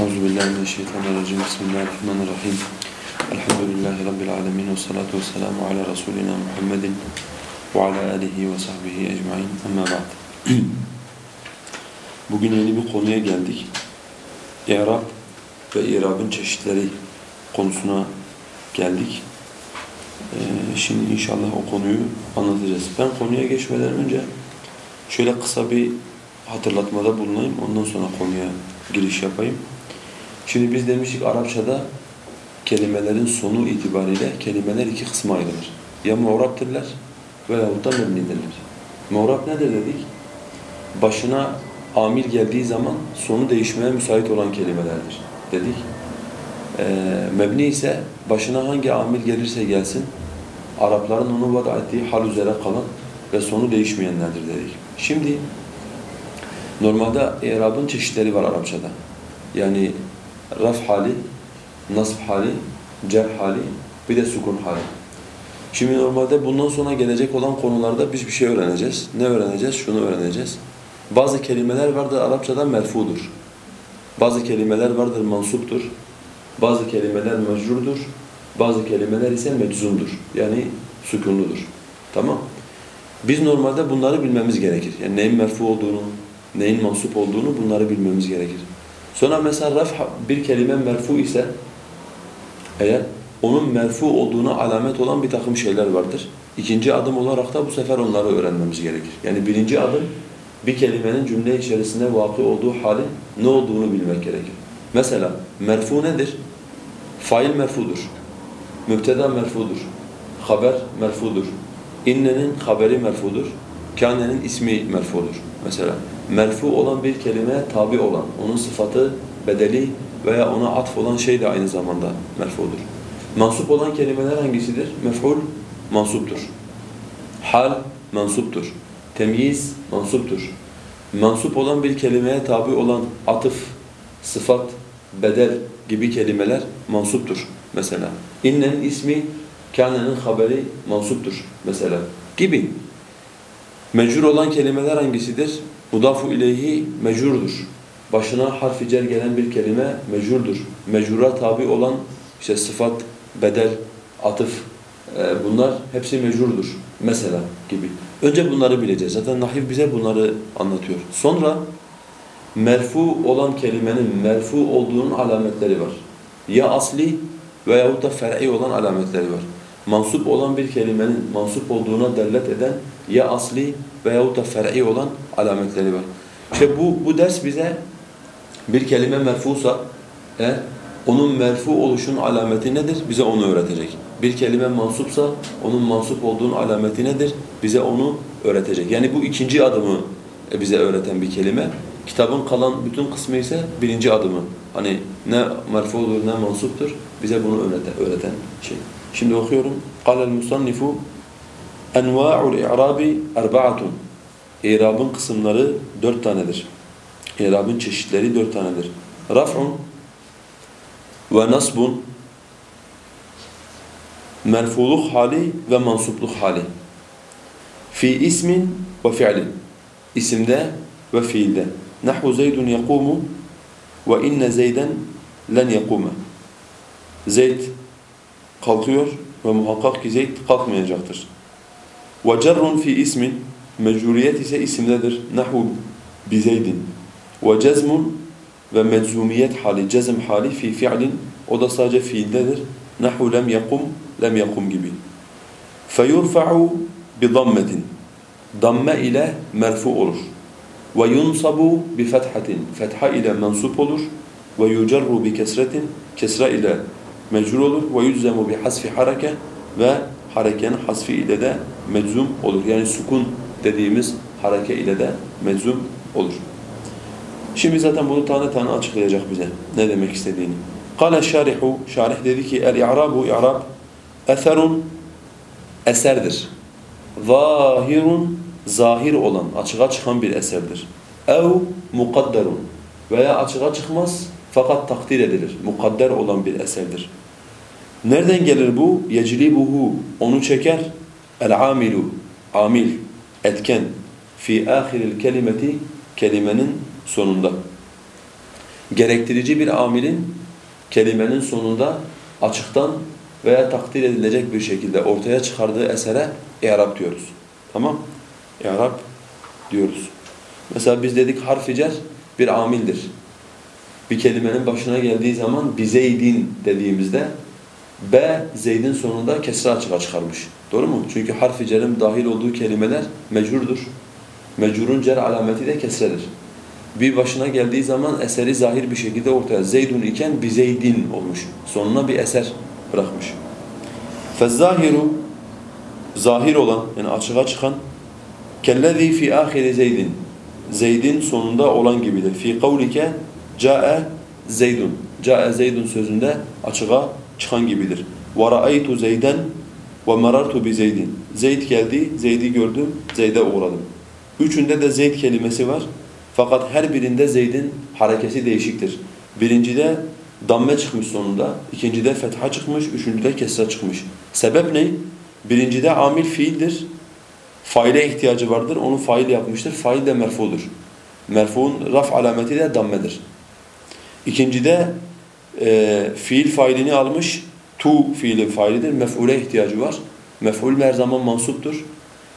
Euzu billahi mineşşeytanirracim. Bismillahirrahmanirrahim. Elhamdülillahi rabbil alamin ve salatu vesselamu ala rasulina Muhammedin ve ala alihi ve sahbihi ecmaîn. Amma ba'd. Bugün yeni bir konuya geldik. İrab ve irabın çeşitleri konusuna geldik. Ee, şimdi inşallah o konuyu anlatacağız. Ben konuya geçmeden önce şöyle kısa bir hatırlatmada bulunayım. Ondan sonra konuya giriş yapayım. Şimdi biz demiştik Arapçada kelimelerin sonu itibariyle kelimeler iki kısma ayrılır. Ya muğraptırlar veyahut da mebnidirler. Muğrap nedir dedik? Başına amil geldiği zaman sonu değişmeye müsait olan kelimelerdir dedik. Ee, mebni ise başına hangi amil gelirse gelsin Arapların onu vada ettiği hal üzere kalan ve sonu değişmeyenlerdir dedik. Şimdi normalde i'rabın çeşitleri var Arapçada. Yani raf hali, nasb hali, cer hali, bir de sukun hali. Şimdi normalde bundan sonra gelecek olan konularda biz bir şey öğreneceğiz. Ne öğreneceğiz? Şunu öğreneceğiz. Bazı kelimeler vardır Arapçada merfudur. Bazı kelimeler vardır mansuptur. Bazı kelimeler mecrurdur. Bazı kelimeler ise meczumdur. Yani sükunludur. Tamam? Biz normalde bunları bilmemiz gerekir. Yani neyin merfu olduğunu, neyin mansup olduğunu bunları bilmemiz gerekir. Sonra mesela raf bir kelime merfu ise eğer onun merfu olduğuna alamet olan bir takım şeyler vardır. İkinci adım olarak da bu sefer onları öğrenmemiz gerekir. Yani birinci adım bir kelimenin cümle içerisinde vakı olduğu halin ne olduğunu bilmek gerekir. Mesela merfu nedir? Fail merfudur. Mübteda merfudur. Haber merfudur. İnnenin haberi merfudur. Kânenin ismi merfudur. Mesela merfu olan bir kelimeye tabi olan, onun sıfatı, bedeli veya ona atf olan şey de aynı zamanda merfudur. Mansup olan kelimeler hangisidir? Mef'ul mansuptur. Hal mansuptur. Temyiz mansuptur. Mansup olan bir kelimeye tabi olan atıf, sıfat, bedel gibi kelimeler mansuptur mesela. İnnenin ismi, kânenin haberi mansuptur mesela gibi. Mecrur olan kelimeler hangisidir? Mudafu ileyhi mecurdur. Başına harf-i cer gelen bir kelime mecurdur. Mecura tabi olan işte sıfat, bedel, atıf e, bunlar hepsi mecurdur mesela gibi. Önce bunları bileceğiz. Zaten nahiv bize bunları anlatıyor. Sonra merfu olan kelimenin merfu olduğunun alametleri var. Ya asli veyahut da fer'i olan alametleri var. Mansup olan bir kelimenin mansup olduğuna dellet eden ya asli veyahut da fer'i olan alametleri var. İşte bu, bu ders bize bir kelime merfusa eğer onun merfu oluşun alameti nedir? Bize onu öğretecek. Bir kelime mansupsa onun mansup olduğunun alameti nedir? Bize onu öğretecek. Yani bu ikinci adımı bize öğreten bir kelime. Kitabın kalan bütün kısmı ise birinci adımı. Hani ne merfudur ne mansuptur bize bunu öğreten, öğreten şey. Şimdi okuyorum. قال المصنف Enva'ul i'rabi erba'atun. İrabın kısımları dört tanedir. İrabın çeşitleri dört tanedir. Raf'un ve nasbun merfuluk hali ve mansupluk hali. Fi ismin ve fi'lin. İsimde ve fiilde. Nahu Zeydun yakumu ve inne Zeyden len yakume. Zeyd kalkıyor ve muhakkak ki Zeyd kalkmayacaktır. Ve cerrun fi ismin mecburiyet ise isimdedir. Nahvu bi Zeydin. Ve cezmun ve meczumiyet hali, cezm hali fi fi'lin o da sadece fiildedir. Nahvu lem yakum, lem yakum gibi. Feyurfa'u bi dammetin. Damme ile merfu olur. Ve yunsabu bi fethatin. Fetha ile mensup olur. Ve yucerru bi ile mecrur olur. Ve yüzzemu bi ve harekenin hasfi ile de meczum olur. Yani sukun dediğimiz hareke ile de meczum olur. Şimdi zaten bunu tane tane açıklayacak bize ne demek istediğini. Kale şarihu, şarih dedi ki el-i'rabu i'rab eserun eserdir. Zahirun zahir olan, açığa çıkan bir eserdir. Ev mukadderun veya açığa çıkmaz fakat takdir edilir. Mukadder olan bir eserdir. Nereden gelir bu? Yeclibuhu onu çeker. El-amilu amil etken fi ahiril kelimeti kelimenin sonunda. gerektirici bir amilin kelimenin sonunda açıktan veya takdir edilecek bir şekilde ortaya çıkardığı esere i'rab diyoruz. Tamam? İ'rab diyoruz. Mesela biz dedik harf-i cer bir amildir. Bir kelimenin başına geldiği zaman bizeydin dediğimizde B Zeyd'in sonunda kesra açığa çıkarmış. Doğru mu? Çünkü harf-i cerin dahil olduğu kelimeler mecrurdur. Mecrurun cer alameti de kesredir. Bir başına geldiği zaman eseri zahir bir şekilde ortaya Zeydun iken bizeydin olmuş. Sonuna bir eser bırakmış. Fezzahiru zahir olan yani açığa çıkan kellezî fi âhiri Zeydin Zeyd'in sonunda olan gibidir. Fi kavlike ca'e Zeydun. Ca'e Zeydun sözünde açığa çıkan gibidir. Ve merartu bi Zeydin. Zeyd geldi, Zeyd'i gördüm, Zeyd'e uğradım. Üçünde de Zeyd kelimesi var. Fakat her birinde Zeyd'in harekesi değişiktir. Birincide damme çıkmış sonunda, ikincide fetha çıkmış, üçüncüde kesra çıkmış. Sebep ne? Birincide amil fiildir. Faile ihtiyacı vardır, onu fail yapmıştır. Fail de merfudur. Merfuun raf alameti de dammedir. İkincide e, fiil failini almış, tu fiilin failidir, mef'ule ihtiyacı var. Mef'ul her zaman mansuptur.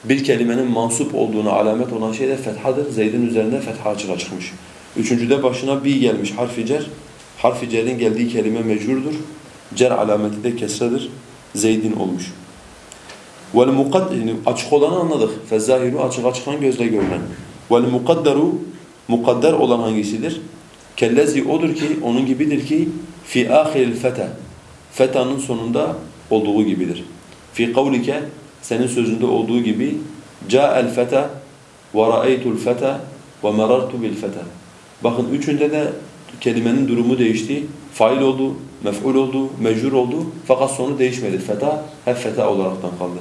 Bir kelimenin mansup olduğuna alamet olan şey de fethadır. Zeyd'in üzerinde fetha açığa çıkmış. Üçüncüde başına bi gelmiş harfi cer. Harfi cerin geldiği kelime mecrurdur. Cer alameti de kesredir. Zeyd'in olmuş. Vel yani açık olanı anladık. Fezzahiru açığa çıkan gözle görülen. Vel mukadderu mukadder olan hangisidir? Kellezi odur ki onun gibidir ki fi ahiril feta. Feta'nın sonunda olduğu gibidir. Fi kavlike senin sözünde olduğu gibi ca'el feta ve ra'aytul feta ve merartu bil feta. Bakın üçünde de kelimenin durumu değişti. Fail oldu, mef'ul oldu, mecrur oldu. Fakat sonu değişmedi. Feta hep feta olaraktan kaldı.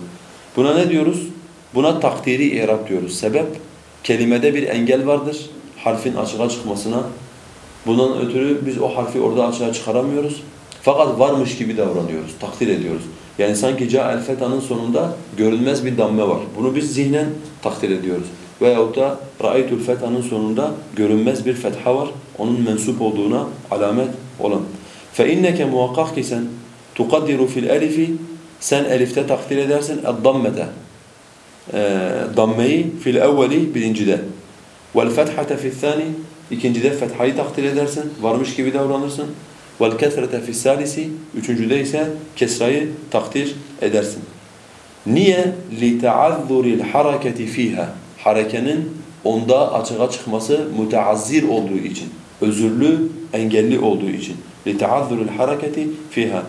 Buna ne diyoruz? Buna takdiri i'rab diyoruz. Sebep kelimede bir engel vardır. Harfin açığa çıkmasına. Bundan ötürü biz o harfi orada açığa çıkaramıyoruz. Fakat varmış gibi davranıyoruz, takdir ediyoruz. Yani sanki ca el feta'nın sonunda görünmez bir damme var. Bunu biz zihnen takdir ediyoruz. Veyahut da ra'aytul feta'nın sonunda görünmez bir fetha var. Onun mensup olduğuna alamet olan. فَاِنَّكَ muhakkak ki sen tukaddiru fil elifi sen elifte takdir edersin ed-dammete dammeyi fil evveli birincide vel fethate fil thani ikincide fethayı takdir edersin varmış gibi davranırsın vel kesrete fil salisi üçüncüde ise kesrayı takdir edersin niye li taazzuril hareketi fiha harekenin onda açığa çıkması müteazzir olduğu için özürlü engelli olduğu için li taazzuril hareketi fiha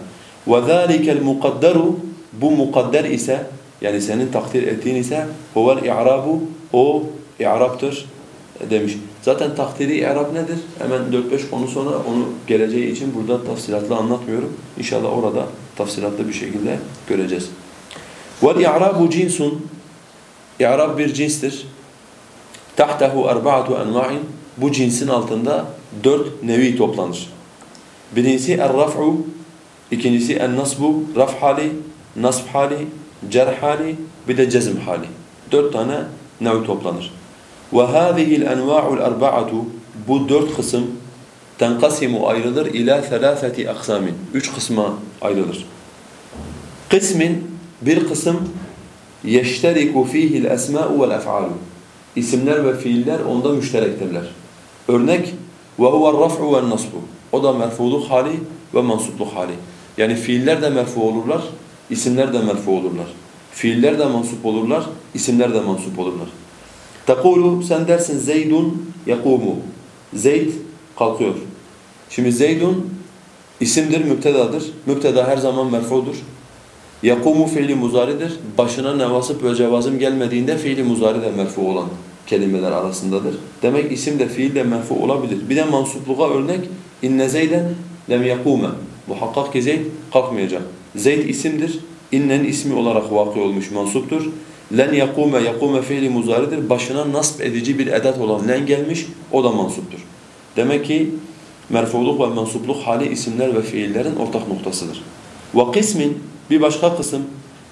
وَذَٰلِكَ الْمُقَدَّرُ Bu mukadder ise, yani senin takdir ettiğin ise huvel i'rabu o i'raptır demiş. Zaten takdiri i'rab nedir? Hemen 4-5 konu sonra onu geleceği için burada tafsilatlı anlatmıyorum. İnşallah orada tafsilatlı bir şekilde göreceğiz. وَالْاِعْرَابُ cinsun İ'rab bir cinstir. تَحْتَهُ اَرْبَعَةُ اَنْوَعٍ Bu cinsin altında dört nevi toplanır. Birincisi er-raf'u İkincisi en-nasbu raf hali, nasb hali, cer hali, bir de cezm hali. Dört tane nev toplanır. Ve hâzihil enva'ul erba'atu bu dört kısım tenkasimu ayrılır ila selâseti aksamin. Üç kısma ayrılır. Kısmin bir kısım yeşteriku fihil esmâ'u vel ef'alu. İsimler ve fiiller onda müşterektirler. Örnek ve huve'r raf'u ven nasbu. O da merfuluk hali ve mansupluk hali. Yani fiiller de merfu olurlar, isimler de merfu olurlar. Fiiller de mansup olurlar, isimler de mansup olurlar. Tekulu sen dersin Zeydun yakumu. Zeyd kalkıyor. Şimdi Zeydun isimdir, müptedadır. Müpteda her zaman merfudur. Yakumu fiili muzaridir. Başına nevasıp ve cevazım gelmediğinde fiili muzari de merfu olan kelimeler arasındadır. Demek isim de fiil de merfu olabilir. Bir de mansupluğa örnek inne Zeyden lem yakume. Muhakkak ki Zeyd kalkmayacak. Zeyd isimdir. İnnen ismi olarak vakı olmuş mansuptur. Len yakume yakume fiili muzaridir. Başına nasb edici bir edat olan len gelmiş. O da mansuptur. Demek ki merfuluk ve mensupluk hali isimler ve fiillerin ortak noktasıdır. Ve kısmin bir başka kısım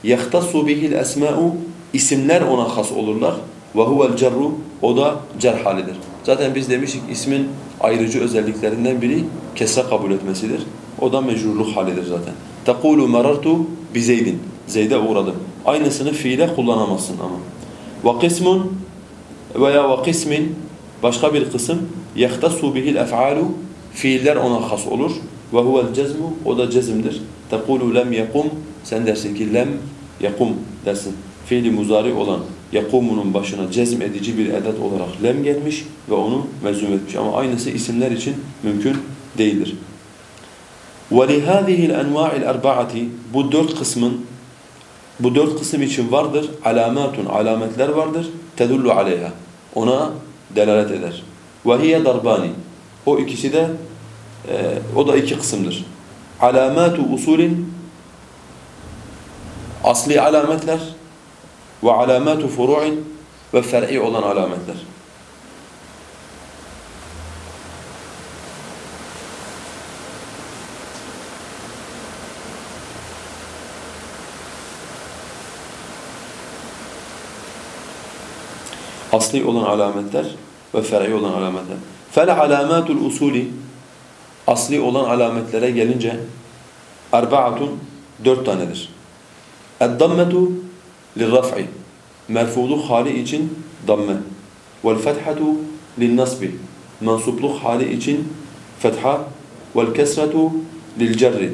yahtassu bihil esma'u isimler ona has olurlar. Ve huvel cerru o da cer halidir. Zaten biz demiştik ismin ayrıcı özelliklerinden biri kesra kabul etmesidir. O da mecrurluk halidir zaten. Tekulu merartu bi Zeydin. Zeyd'e uğradım. Aynısını fiile kullanamazsın ama. Ve kısmun veya ve kısmin başka bir kısım yehtassu bihil ef'alu fiiller ona has olur. Ve huvel cezmu o da cezimdir. Tekulu lem yekum sen dersin ki lem yekum dersin. Fiili muzari olan yakumunun başına cezm edici bir edat olarak lem gelmiş ve onu mezum etmiş. Ama aynısı isimler için mümkün değildir. وَلِهَذِهِ الْاَنْوَاعِ الْاَرْبَعَةِ Bu dört kısmın bu dört kısım için vardır. Alamatun alametler vardır. Tedullu aleyha. Ona delalet eder. Ve darbani. O ikisi de e, o da iki kısımdır. Alamatu usulin asli alametler ve alamatu furu'in ve fer'i olan alametler. Asli olan alametler ve fer'i olan alametler. Fel alamatul usuli asli olan alametlere gelince erba'atun dört tanedir. Eddammetu lirraf'i merfuluk hali için damme vel fethatu linnasbi mensupluk hali için fetha vel kesretu lil cerri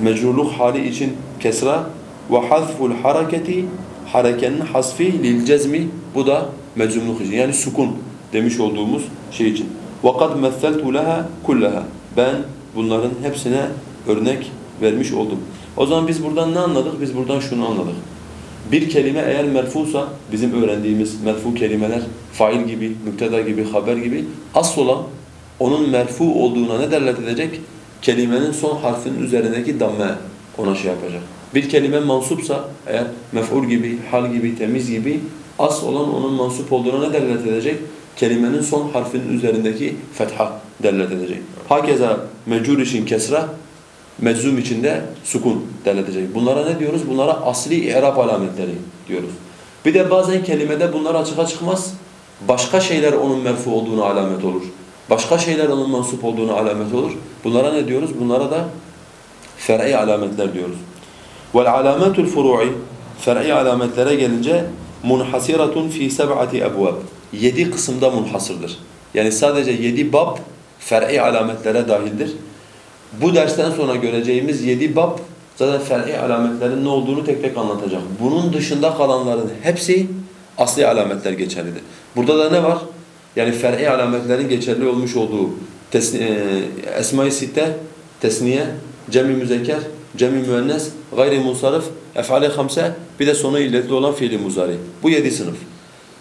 mecrurluk hali için kesra ve hazful hareketi harekenin hasfi lil cezmi bu da meczumluk için yani sukun demiş olduğumuz şey için. وَقَدْ مَثَّلْتُ لَهَا كُلَّهَا Ben bunların hepsine örnek vermiş oldum. O zaman biz buradan ne anladık? Biz buradan şunu anladık. Bir kelime eğer merfusa, bizim öğrendiğimiz merfu kelimeler, fail gibi, müpteda gibi, haber gibi, asıl olan onun merfu olduğuna ne delalet edecek? Kelimenin son harfinin üzerindeki damme ona şey yapacak. Bir kelime mansupsa eğer mef'ul gibi, hal gibi, temiz gibi as olan onun mansup olduğuna ne delalet edecek? Kelimenin son harfinin üzerindeki fetha delalet edecek. Hakeza mecur için kesra, meczum için de sukun delalet edecek. Bunlara ne diyoruz? Bunlara asli i'rab alametleri diyoruz. Bir de bazen kelimede bunlar açığa çıkmaz. Başka şeyler onun merfu olduğunu alamet olur. Başka şeyler onun mansup olduğunu alamet olur. Bunlara ne diyoruz? Bunlara da fer'i alametler diyoruz. Vel alametül furu'i fer'i alametlere gelince munhasiratun fi seb'ati ebvab. Yedi kısımda munhasırdır. Yani sadece yedi bab fer'i alametlere dahildir. Bu dersten sonra göreceğimiz yedi bab zaten fer'i alametlerin ne olduğunu tek tek anlatacak. Bunun dışında kalanların hepsi asli alametler geçerlidir. Burada da ne var? Yani fer'i alametlerin geçerli olmuş olduğu e, Esma-i Sitte, Tesniye, Cem-i Müzekker, cem-i müennes, gayri musarif, ef'ali hamse, bir de sonu illetli olan fiili muzari. Bu yedi sınıf.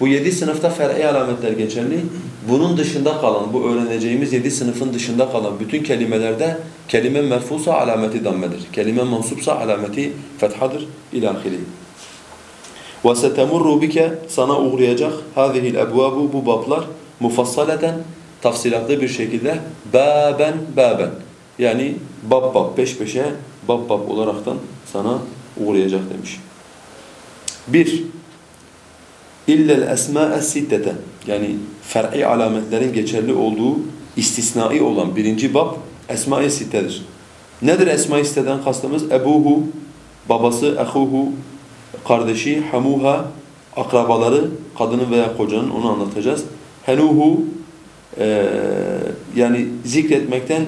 Bu yedi sınıfta fer'i alametler geçerli. Bunun dışında kalan, bu öğreneceğimiz yedi sınıfın dışında kalan bütün kelimelerde kelime merfusa alameti dammedir. Kelime mansupsa alameti fethadır ilahiri. وَسَتَمُرُّ بِكَ Sana uğrayacak هَذِهِ الْاَبْوَابُ Bu bablar mufassaleten tafsilatlı bir şekilde baben baben yani bab bab peş peşe bab bab olaraktan sana uğrayacak demiş. Bir, illel esma'es sittete yani fer'i alametlerin geçerli olduğu istisnai olan birinci bab esma-i. Nedir esma-i kastımız? Ebuhu, babası, ehuhu, kardeşi, hamuha, akrabaları, kadının veya kocanın onu anlatacağız. Henuhu, e, yani zikretmekten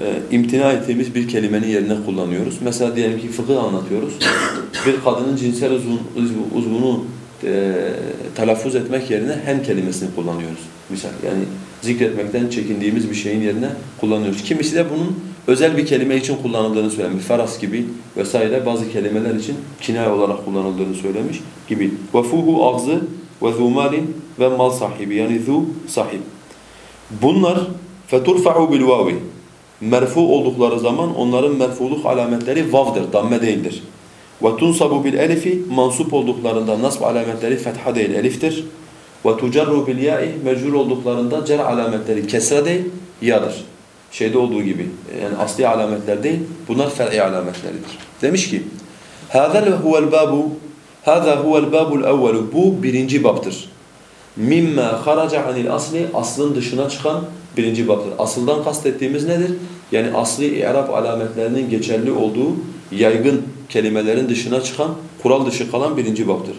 e, imtina ettiğimiz bir kelimenin yerine kullanıyoruz. Mesela diyelim ki fıkıh anlatıyoruz. Bir kadının cinsel uzvun, uzvunu e, telaffuz etmek yerine hen kelimesini kullanıyoruz. Misal yani zikretmekten çekindiğimiz bir şeyin yerine kullanıyoruz. Kimisi de bunun özel bir kelime için kullanıldığını söylemiş. Feras gibi vesaire bazı kelimeler için kinay olarak kullanıldığını söylemiş gibi. Vefuhu ağzı ve zumalin ve mal sahibi yani zu sahib. Bunlar feturfa'u bil vavi merfu oldukları zaman onların merfuluk alametleri vavdır, damme değildir. Ve tunsabu bil elifi mansup olduklarında nasb alametleri fetha değil, eliftir. Ve tucarru bil ya'i olduklarında cer alametleri kesra değil, yadır. Şeyde olduğu gibi yani asli alametler değil, bunlar fer'i alametleridir. Demiş ki: "Hâzâ huvel babu Hâzâ huvel babul evvelu." Bu birinci babdır. Mimma kharaca anil asli aslın dışına çıkan birinci baptır. Asıldan kastettiğimiz nedir? Yani asli i'rab alametlerinin geçerli olduğu yaygın kelimelerin dışına çıkan, kural dışı kalan birinci baptır.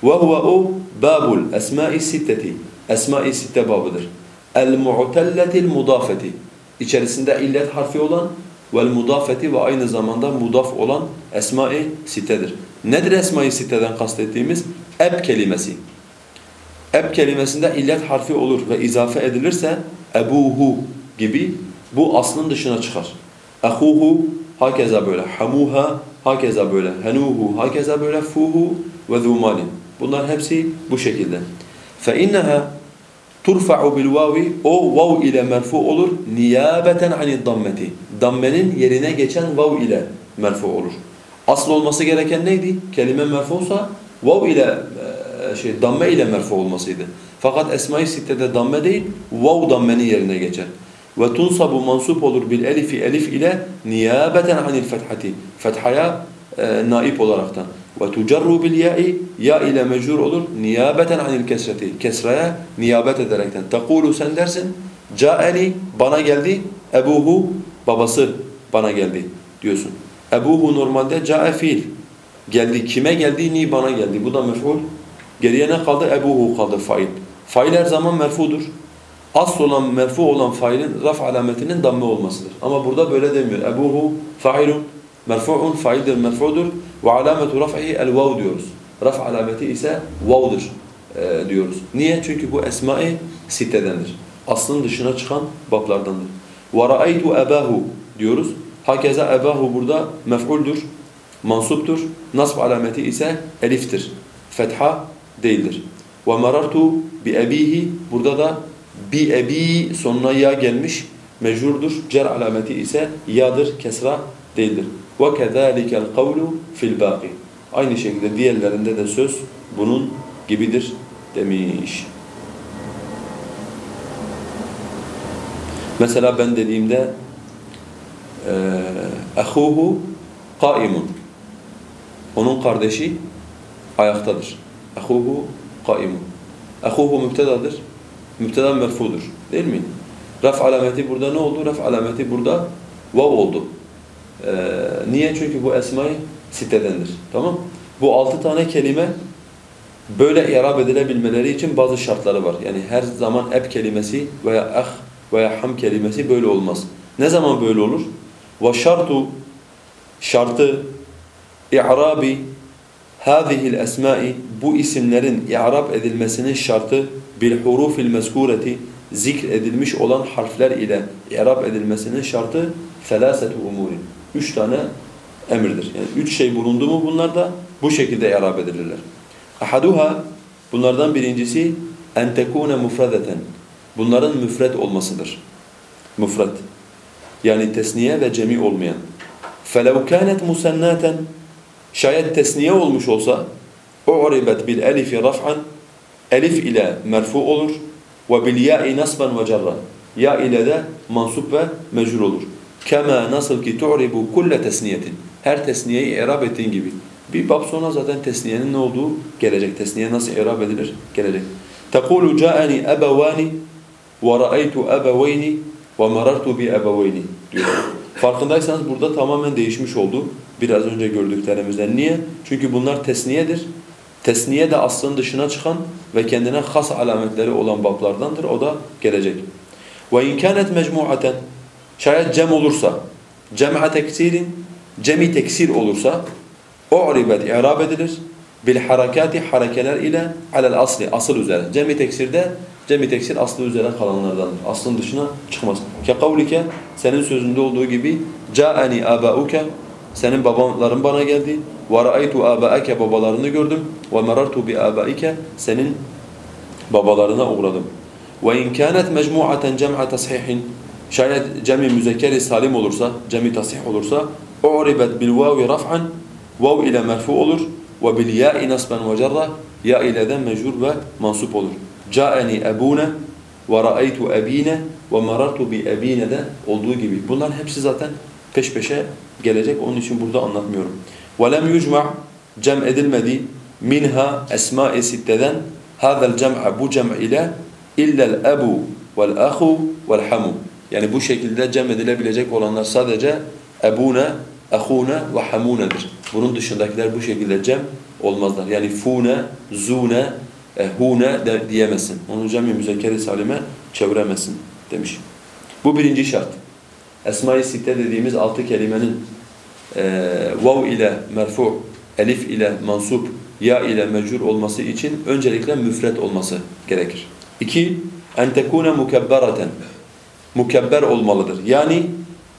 Huve o babul esma-i sitteti. Esma-i sitte babıdır. El-mu'telletil mudafeti. İçerisinde illet harfi olan vel mudafeti ve aynı zamanda mudaf olan esma-i sittedir. Nedir esma-i sitteden kastettiğimiz? Eb kelimesi. Eb kelimesinde illet harfi olur ve izafe edilirse ebuhu gibi bu aslın dışına çıkar. Ehuhu hakeza böyle, hamuha hakeza böyle, henuhu hakeza böyle, fuhu ve zumalin. Bunlar hepsi bu şekilde. فَاِنَّهَا turfa'u bil vavi o vav ile merfu olur niyabeten ani dammeti. Dammenin yerine geçen vav ile merfu olur. Asıl olması gereken neydi? Kelime merfusa vav ile e, şey damme ile merfu olmasıydı. Fakat esma-i sittede damme değil, vav dammenin yerine geçer. Ve tunsabu mansup olur bil elifi elif ile niyabeten anil fethati. Fethaya e, naip olaraktan. Ve tucarru bil ya'i ya ile mecrur olur niyabeten anil kesreti. Kesraya niyabet ederekten. Tekulu sen dersin ca'eni bana geldi ebuhu babası bana geldi diyorsun. Ebuhu normalde ca'e fiil. Geldi kime geldi? Ni bana geldi. Bu da mef'ul. Geriye ne kaldı? Ebuhu kaldı fail. Fail her zaman merfudur. Asıl olan merfu olan failin raf alametinin damme olmasıdır. Ama burada böyle demiyor. Ebuhu failun merfu'un faildir merfu'dur ve alametu raf'ihi el vav diyoruz. Raf alameti ise vav'dır e, diyoruz. Niye? Çünkü bu esma-i sittedendir. Aslın dışına çıkan bablardandır. Ra'aytu ebahu diyoruz. Hakeza ebahu burada mef'uldür, mansuptur. Nasb alameti ise eliftir. Fetha değildir. Ve marartu bi ebihi burada da bi ebi sonuna ya gelmiş mecrurdur. Cer alameti ise yadır, kesra değildir. Ve kezalikel kavlu fil baqi. Aynı şekilde diğerlerinde de söz bunun gibidir demiş. Mesela ben dediğimde ehuhu kaimun. Onun kardeşi ayaktadır. Ehuhu kaimun. Ehuhu mübtedadır. Mübteda merfudur. Değil mi? Raf alameti burada ne oldu? Raf alameti burada vav oldu. Ee, niye? Çünkü bu esma-i sitedendir. Tamam? Bu altı tane kelime böyle i'rab edilebilmeleri için bazı şartları var. Yani her zaman eb kelimesi veya ah veya ham kelimesi böyle olmaz. Ne zaman böyle olur? Ve şartu şartı i'rabi hâzihil esmai bu isimlerin i'rab edilmesinin şartı bil hurufil mezkureti zikredilmiş olan harfler ile i'rab edilmesinin şartı felâsetu umurin. Üç tane emirdir. Yani üç şey bulundu mu bunlarda bu şekilde i'rab edilirler. Ahaduha bunlardan birincisi en tekune mufradeten. Bunların müfred olmasıdır. Müfred. Yani tesniye ve cemi olmayan. فَلَوْ كَانَتْ مُسَنَّةً şayet tesniye olmuş olsa u'ribet bil elifi raf'an elif ile merfu olur ve bil ya'i nasban ve cerran ya ile de mansup ve mecrur olur. Kema nasıl ki tu'ribu kulle tesniyetin her tesniyeyi i'rab ettiğin gibi. Bir bab sonra zaten tesniyenin ne olduğu gelecek. Tesniye nasıl i'rab edilir gelecek. Tekulu ca'ani ebevani ve ra'aytu ebeveyni ve marartu bi ebeveyni diyor. Farkındaysanız burada tamamen değişmiş oldu. Biraz önce gördüklerimizden. Niye? Çünkü bunlar tesniyedir. Tesniye de aslın dışına çıkan ve kendine has alametleri olan bablardandır. O da gelecek. İn kanet mecmuaten şayet cem olursa, cem'a teksirin, cemi teksir olursa u'ribet i'rab edilir bil harakati harekeler ile alel asli asıl üzere. Cemi teksirde cemi teksir aslı üzere kalanlardandır. Aslın dışına çıkmaz. Ke kavlike senin sözünde olduğu gibi ca'ani abauke senin babaların bana geldi. Ra'aytu abaake babalarını gördüm. Bi abaike senin babalarına uğradım. İn kanet mecmuaten cem'a tashihin şayet cemi müzekkeri salim olursa, cemi tasih olursa bil vavi raf'an vav ile merfu olur nasben ve cerra ya ile de mecrur ve mansup olur. Ra'aytu ebine ve marartu bi ebine de olduğu gibi. Bunların hepsi zaten peş peşe gelecek. Onun için burada anlatmıyorum. Lem yucma' cem edilmedi minha esma-i sitteden hâzel cem'a bu cem ile vel ahu vel hamu. Yani bu şekilde cem edilebilecek olanlar sadece ebune, ahune ve hamunedir. Bunun dışındakiler bu şekilde cem olmazlar. Yani fune, zune, e, hune de diyemezsin. Onu cem-i müzekkeri salime çeviremezsin demiş. Bu birinci şart. Esma-i Sitte dediğimiz altı kelimenin e, vav ile merfu, elif ile mansup, ya ile mecrur olması için öncelikle müfret olması gerekir. İki, en tekune mukebbereten. Mukebber olmalıdır. Yani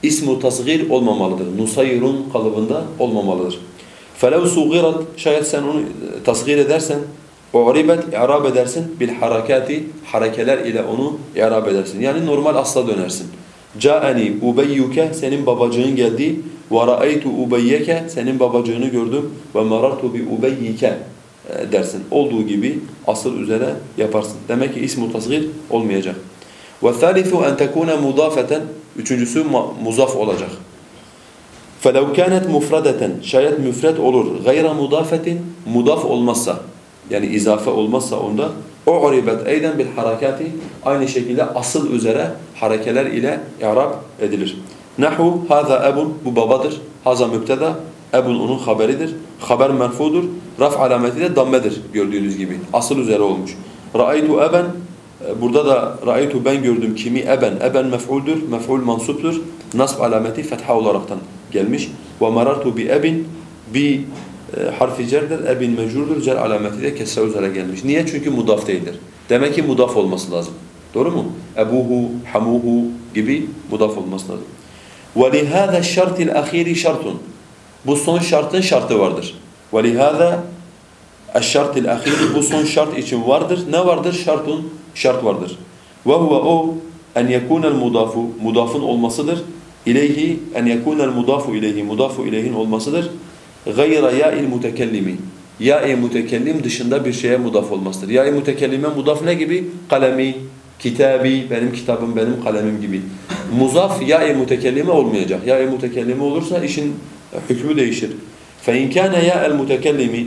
ismu tasgir olmamalıdır. Nusayrun kalıbında olmamalıdır. فَلَوْ صُغِرَتْ Şayet sen onu tasgir edersen u'ribet i'rab edersin bil harakati harekeler ile onu i'rab edersin. Yani normal asla dönersin. Ca'ani ubeyyuke senin babacığın geldi ve ra'aytu ubeyyeke senin babacığını gördüm ve marartu bi ubeyyike e, dersin. Olduğu gibi asıl üzere yaparsın. Demek ki ismu tasgir olmayacak. Ve thalithu en tekune mudafeten üçüncüsü muzaf olacak. فَلَوْ كَانَتْ مُفْرَدَةً Şayet müfred olur. غَيْرَ mudafetin mudaf olmazsa yani izafe olmazsa onda u'ribet eyden bil harakati aynı şekilde asıl üzere harekeler ile i'rab edilir. Nahu haza ebun bu babadır. Haza mübteda ebun onun haberidir. Haber merfudur. Raf alameti de dammedir gördüğünüz gibi. Asıl üzere olmuş. Ra'aytu eben burada da ra'aytu ben gördüm kimi eben eben mef'uldür. Mef'ul mansuptur. Nasb alameti fetha olaraktan gelmiş. Ve marartu bi ebin bi e, harfi cerdir, ebin mecrurdur, cer alameti de kesre üzere gelmiş. Niye? Çünkü mudaf değildir. Demek ki mudaf olması lazım. Doğru mu? Ebuhu, hamuhu gibi mudaf olması lazım. وَلِهَذَا الشَّرْطِ الْأَخِيرِ شَرْطٌ Bu son şartın şartı vardır. وَلِهَذَا الشَّرْطِ الْأَخِيرِ Bu son şart için vardır. Ne vardır? Şartun, şart vardır. وَهُوَ o en yekunel mudafu mudafın olmasıdır. İleyhi en yekunel mudafu ileyhi mudafu ileyhin olmasıdır. Gayra ya'il mutekellimi. Ya-i mutekellim dışında bir şeye mudaf olmasıdır. Ya-i mutekellime mudaf ne gibi? Kalemi, kitabi, benim kitabım, benim kalemim gibi. Muzaf ya-i mutekellime olmayacak. Ya-i mutekellime olursa işin hükmü değişir. فَاِنْ كَانَ يَا الْمُتَكَلِّمِ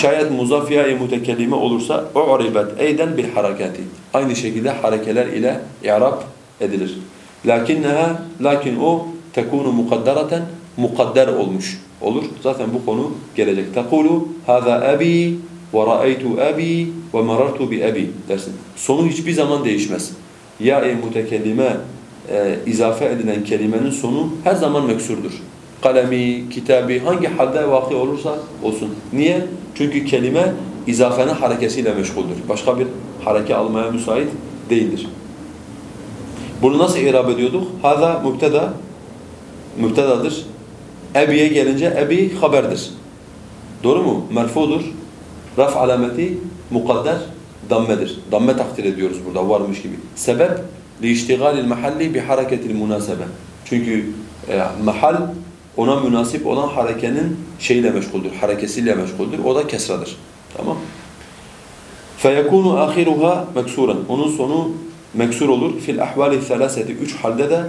Şayet muzaf ya-i mutekellime olursa u'ribet eyden bil harekati. Aynı şekilde harekeler ile i'rab edilir. Lakinneha lakin o tekunu mukaddereten mukadder olmuş olur. Zaten bu konu gelecek. Tekulu hâzâ abi ve ra'aytu abi ve marartu bi abi dersin. Sonu hiçbir zaman değişmez. Ya-i mutekellime e, izafe edilen kelimenin sonu her zaman meksurdur. Kalemi, kitabi hangi halde vakı olursa olsun. Niye? Çünkü kelime izafenin harekesiyle meşguldür. Başka bir hareke almaya müsait değildir. Bunu nasıl irab ediyorduk? Hâzâ mübteda, mübtedadır. Ebi'ye gelince ebi haberdir. Doğru mu? Merfudur. Raf alameti mukadder dammedir. Damme takdir ediyoruz burada varmış gibi. Sebep liiştigalil mahalli bi hareketil münasebe. Çünkü e, mahal ona münasip olan harekenin şeyle meşguldür, harekesiyle meşguldür. O da kesradır. Tamam? فَيَكُونُ آخِرُهَا مَكْسُورًا Onun sonu meksur olur. Fil ahvali selaseti üç halde de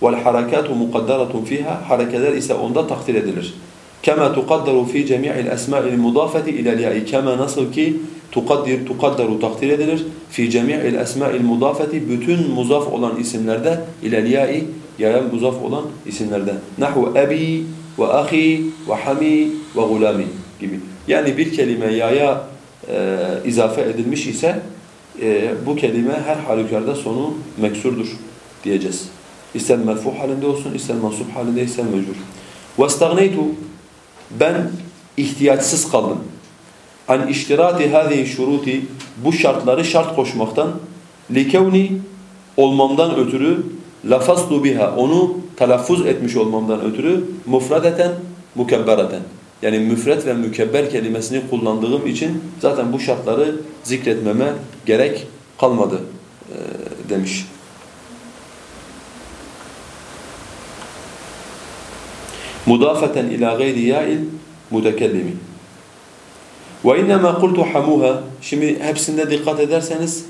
harekatu mukadderatun fiha harekeler ise onda takdir edilir. Kema tuqaddaru fi cemi'il esma'il mudafeti ilel ya'i kema nasıl ki tukaddir tukaddaru takdir edilir fi cemi'il esma'il mudafeti bütün muzaf olan isimlerde ilel ya'i yaya muzaf olan isimlerde. Ahi ve hami ve gulami gibi. Yani bir kelime yaya e, izafe edilmiş ise e, bu kelime her halükarda sonu meksurdur diyeceğiz. İster merfu halinde olsun, ister mansup halinde, ister mecbur. وَاسْتَغْنَيْتُ Ben ihtiyaçsız kaldım. An iştirati hâzihi şuruti bu şartları şart koşmaktan likevni olmamdan ötürü lafaztu biha onu telaffuz etmiş olmamdan ötürü mufradeten mukebbereten yani müfret ve mükebber kelimesini kullandığım için zaten bu şartları zikretmeme gerek kalmadı e, demiş. مضافة إلى غير ياء المتكلم وإنما قلت حموها. شمي هبسن دقات درسنس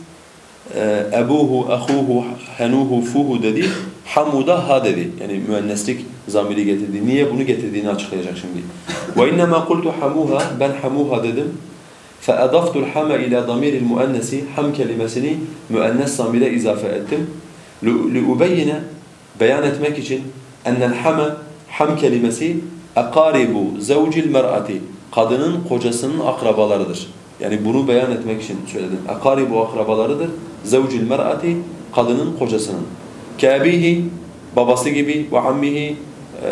آه، أبوه أخوه هنوه فوه ددي. حمودا هذا يعني دي يعني مؤنثك زامري نية بني bunu ناتش خيرك شمي. وإنما قلت حموها بل حموها ددم. فأضفت الحم إلى ضمير المؤنس حم كلمة سني. مؤنس صاملة إذا فأتم لأبين بيانة ماكش أن الحم ham kelimesi akaribu zevcil mer'ati kadının kocasının akrabalarıdır. Yani bunu beyan etmek için söyledim. Akaribu akrabalarıdır. Zevcil mer'ati kadının kocasının. Kâbihi babası gibi ve ammihi e,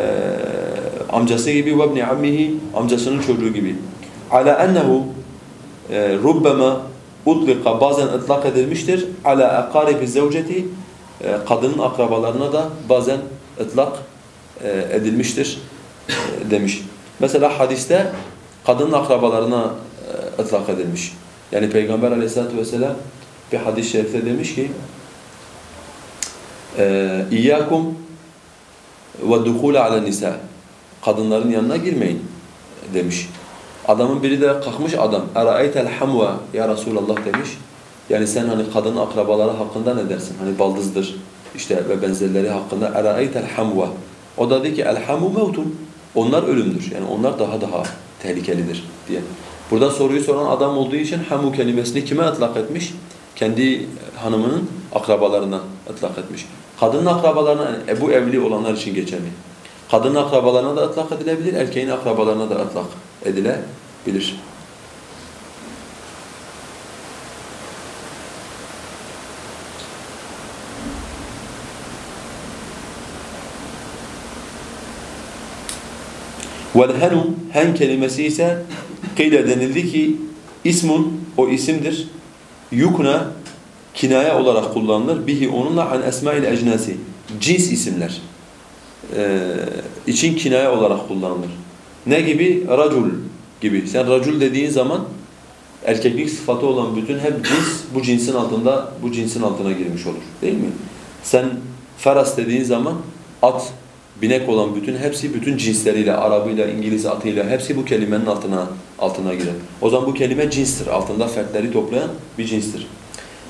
amcası gibi ve ibni ammihi amcasının çocuğu gibi. Ala ennehu e, rubbema utlika bazen ıtlak edilmiştir. Ala akaribi zevceti kadının akrabalarına da bazen ıtlak edilmiştir demiş. Mesela hadiste kadının akrabalarına ıtlak edilmiş. Yani Peygamber aleyhissalatu vesselam bir hadis-i şerifte demiş ki ve dukhul ala nisa. Kadınların yanına girmeyin demiş. Adamın biri de kalkmış adam. Eraeytel hamwa ya Resulallah demiş. Yani sen hani kadın akrabaları hakkında ne dersin? Hani baldızdır işte ve benzerleri hakkında eraeytel hamwa. O da dedi ki el hamu mevtun. Onlar ölümdür. Yani onlar daha daha tehlikelidir diye. Burada soruyu soran adam olduğu için hamu kelimesini kime atlak etmiş? Kendi hanımının akrabalarına atlak etmiş. Kadının akrabalarına, yani Ebu evli olanlar için geçerli. Kadının akrabalarına da atlak edilebilir, erkeğin akrabalarına da atlak edilebilir. Velhenu hen kelimesi ise kıyla denildi ki ismun o isimdir. Yukna kinaya olarak kullanılır. Bihi onunla an esmail ecnasi cins isimler ee, için kinaya olarak kullanılır. Ne gibi? Racul gibi. Sen racul dediğin zaman erkeklik sıfatı olan bütün hep cins bu cinsin altında bu cinsin altına girmiş olur. Değil mi? Sen feras dediğin zaman at binek olan bütün hepsi bütün cinsleriyle, Arabıyla, İngiliz atıyla hepsi bu kelimenin altına altına girer. O zaman bu kelime cinstir. Altında fertleri toplayan bir cinstir.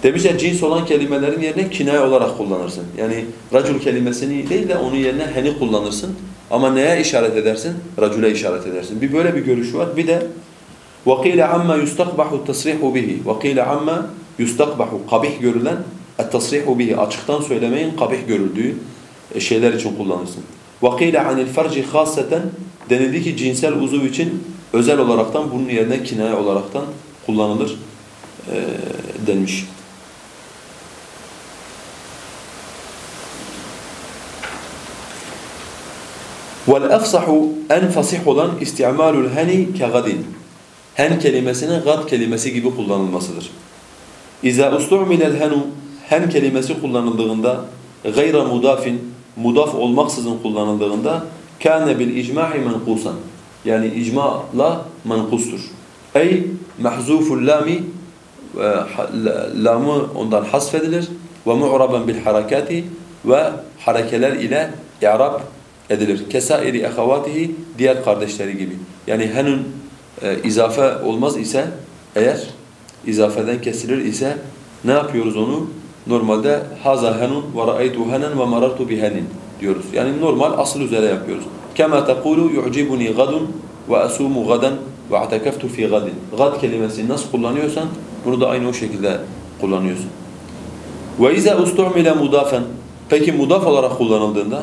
Demişler cins olan kelimelerin yerine kinaye olarak kullanırsın. Yani racul kelimesini değil de onun yerine heni kullanırsın. Ama neye işaret edersin? Racule işaret edersin. Bir böyle bir görüş var. Bir de وَقِيلَ عَمَّا يُسْتَقْبَحُ التَّصْرِحُ بِهِ وَقِيلَ عَمَّا يُسْتَقْبَحُ Kabih görülen التَّصْرِحُ بِهِ Açıktan söylemeyin kabih görüldüğü şeyler için kullanırsın. وَقِيلَ عَنِ الْفَرْجِ خَاصَّةً Denildi ki cinsel uzuv için özel olaraktan bunun yerine kinaye olaraktan kullanılır e, denmiş. وَالْاَفْصَحُ En fasih olan isti'malul hani kegadin. Hen kelimesinin gad kelimesi gibi kullanılmasıdır. İza ustu'milel henu hen kelimesi kullanıldığında gayra mudafin mudaf olmaksızın kullanıldığında kâne bil icma'i menkusan. Yani icma'la menkustur. Ey mahzuful lami lamı ondan hasfedilir ve mu'raben bil harekati ve harekeler ile i'rab edilir. Kesairi ehevatihi diğer kardeşleri gibi. Yani henün e, izafe olmaz ise eğer izafeden kesilir ise ne yapıyoruz onu? Normalde haza henun ve ra'aytu henen ve marartu bi diyoruz. Yani normal asıl üzere yapıyoruz. Kema taqulu yu'cibuni gadun ve asumu gadan ve atakaftu fi gadin. Gad kelimesini nasıl kullanıyorsan bunu da aynı o şekilde kullanıyorsun. Ve iza ustu'mila mudafen peki mudaf olarak kullanıldığında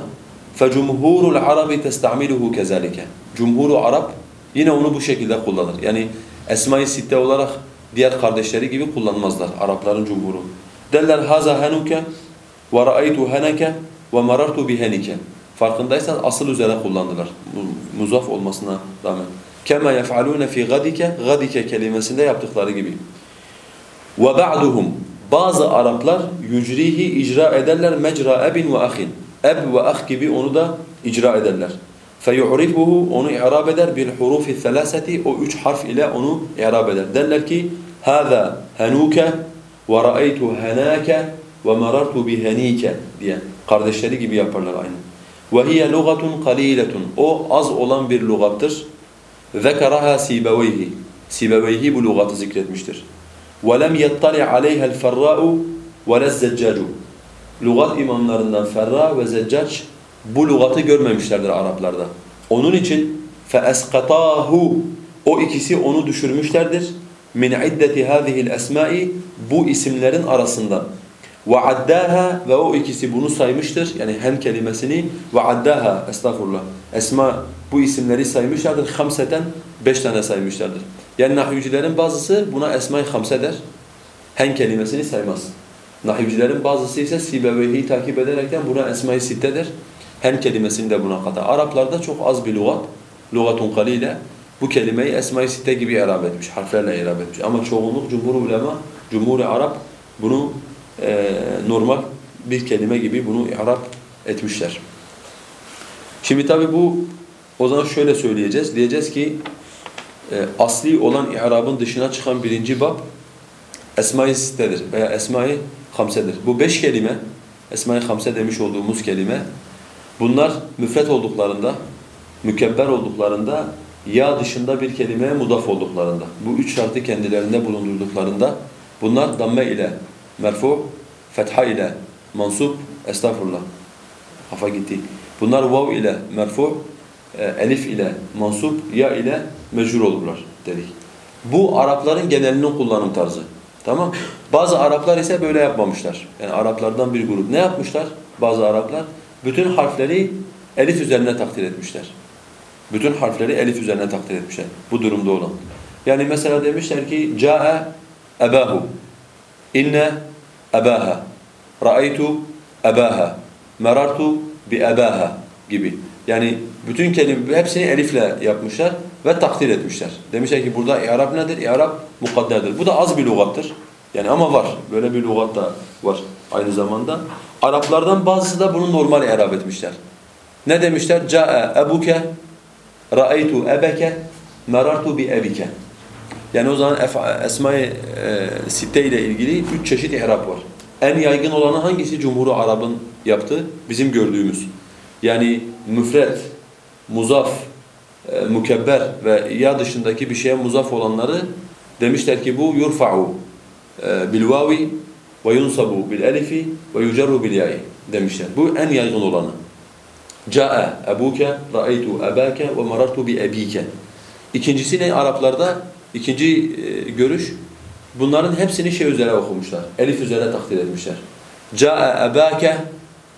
fecumhurul arabi testamiluhu kezalike. Cumhuru Arap yine onu bu şekilde kullanır. Yani Esma-i Sitte olarak diğer kardeşleri gibi kullanmazlar Arapların cumhuru. Derler haza henuke ve ra'aytu heneke ve marartu bihenike. Farkındaysan asıl üzere kullandılar. Muzaf olmasına rağmen. Kema yef'alune fi gadike gadike kelimesinde yaptıkları gibi. Ve ba'duhum bazı Araplar yücrihi icra ederler mecra ebin ve ahin eb ve ah gibi onu da icra ederler. فَيُعْرِفُهُ Onu i'rab eder bil hurufi selaseti o üç harf ile onu i'rab eder. Derler ki هَذَا هَنُوكَ وَرَأَيْتُ هَنَاكَ وَمَرَرْتُ بِهَن۪يكَ diye kardeşleri gibi yaparlar aynı. وَهِيَ لُغَةٌ قَلِيلَةٌ O az olan bir lugattır. ذَكَرَهَا سِيبَوَيْهِ Sibeveyhi bu lugatı zikretmiştir. وَلَمْ يَطَّلِعْ عَلَيْهَا الْفَرَّاءُ وَلَا الزَّجَّاجُ Lugat imamlarından Ferra ve Zeccac bu lugatı görmemişlerdir Araplarda. Onun için فَاَسْقَطَاهُ O ikisi onu düşürmüşlerdir. min iddeti hâzihil esmâi bu isimlerin arasında. Ve addâha ve o ikisi bunu saymıştır. Yani hen kelimesini ve addâha estağfurullah. Esma bu isimleri saymışlardır. Hamseten beş tane saymışlardır. Yani nahvicilerin bazısı buna esma-i hamse der. Hen kelimesini saymaz. Nahivcilerin bazısı ise Sibevehi'yi takip ederekten buna esma-i sitte der. Hen kelimesini de buna katar. Araplarda çok az bir lügat, lügatun kalile bu kelimeyi esma-i sitte gibi irab etmiş, harflerle irab etmiş. Ama çoğunluk cumhur ulema, cumhur Arap bunu e, normal bir kelime gibi bunu irab etmişler. Şimdi tabi bu o zaman şöyle söyleyeceğiz. Diyeceğiz ki e, asli olan i'rabın dışına çıkan birinci bab esma-i sittedir veya esma-i hamsedir. Bu beş kelime, esma-i hamse demiş olduğumuz kelime bunlar müfret olduklarında, mükebber olduklarında ya dışında bir kelimeye mudaf olduklarında, bu üç şartı kendilerinde bulundurduklarında bunlar damme ile merfu, fetha ile mansup, estağfurullah, kafa gitti. Bunlar vav ile merfu, e, elif ile mansup, ya ile mecrur olurlar dedik. Bu Arapların genelinin kullanım tarzı. Tamam Bazı Araplar ise böyle yapmamışlar. Yani Araplardan bir grup. Ne yapmışlar bazı Araplar? Bütün harfleri elif üzerine takdir etmişler. Bütün harfleri elif üzerine takdir etmişler. Bu durumda olan. Yani mesela demişler ki Câe ebahu inne ebaha ra'aytu ebaha merartu bi ebaha gibi. Yani bütün kelime hepsini elifle yapmışlar ve takdir etmişler. Demişler ki burada i'rab nedir? İ'rab mukadderdir. Bu da az bir lügattır. Yani ama var. Böyle bir lügat da var aynı zamanda. Araplardan bazısı da bunu normal i'rab etmişler. Ne demişler? Ca'e ebuke ra'aytu ebeke merartu bi ebike. Yani o zaman esma-i e, sitte ile ilgili üç çeşit i'rab var. En yaygın olanı hangisi? Cumhur Arap'ın yaptığı, bizim gördüğümüz. Yani müfret, muzaf, e, ve ya dışındaki bir şeye muzaf olanları demişler ki bu yurfa'u e, bil vavi ve yunsabu bil elifi ve yucerru bil ya'i demişler. Bu en yaygın olanı. Ca'e ebuke ra'aytu ebake ve marartu bi ebike. İkincisi ne Araplarda? İkinci e, görüş bunların hepsini şey üzere okumuşlar. Elif üzere takdir etmişler. Ca'e ebake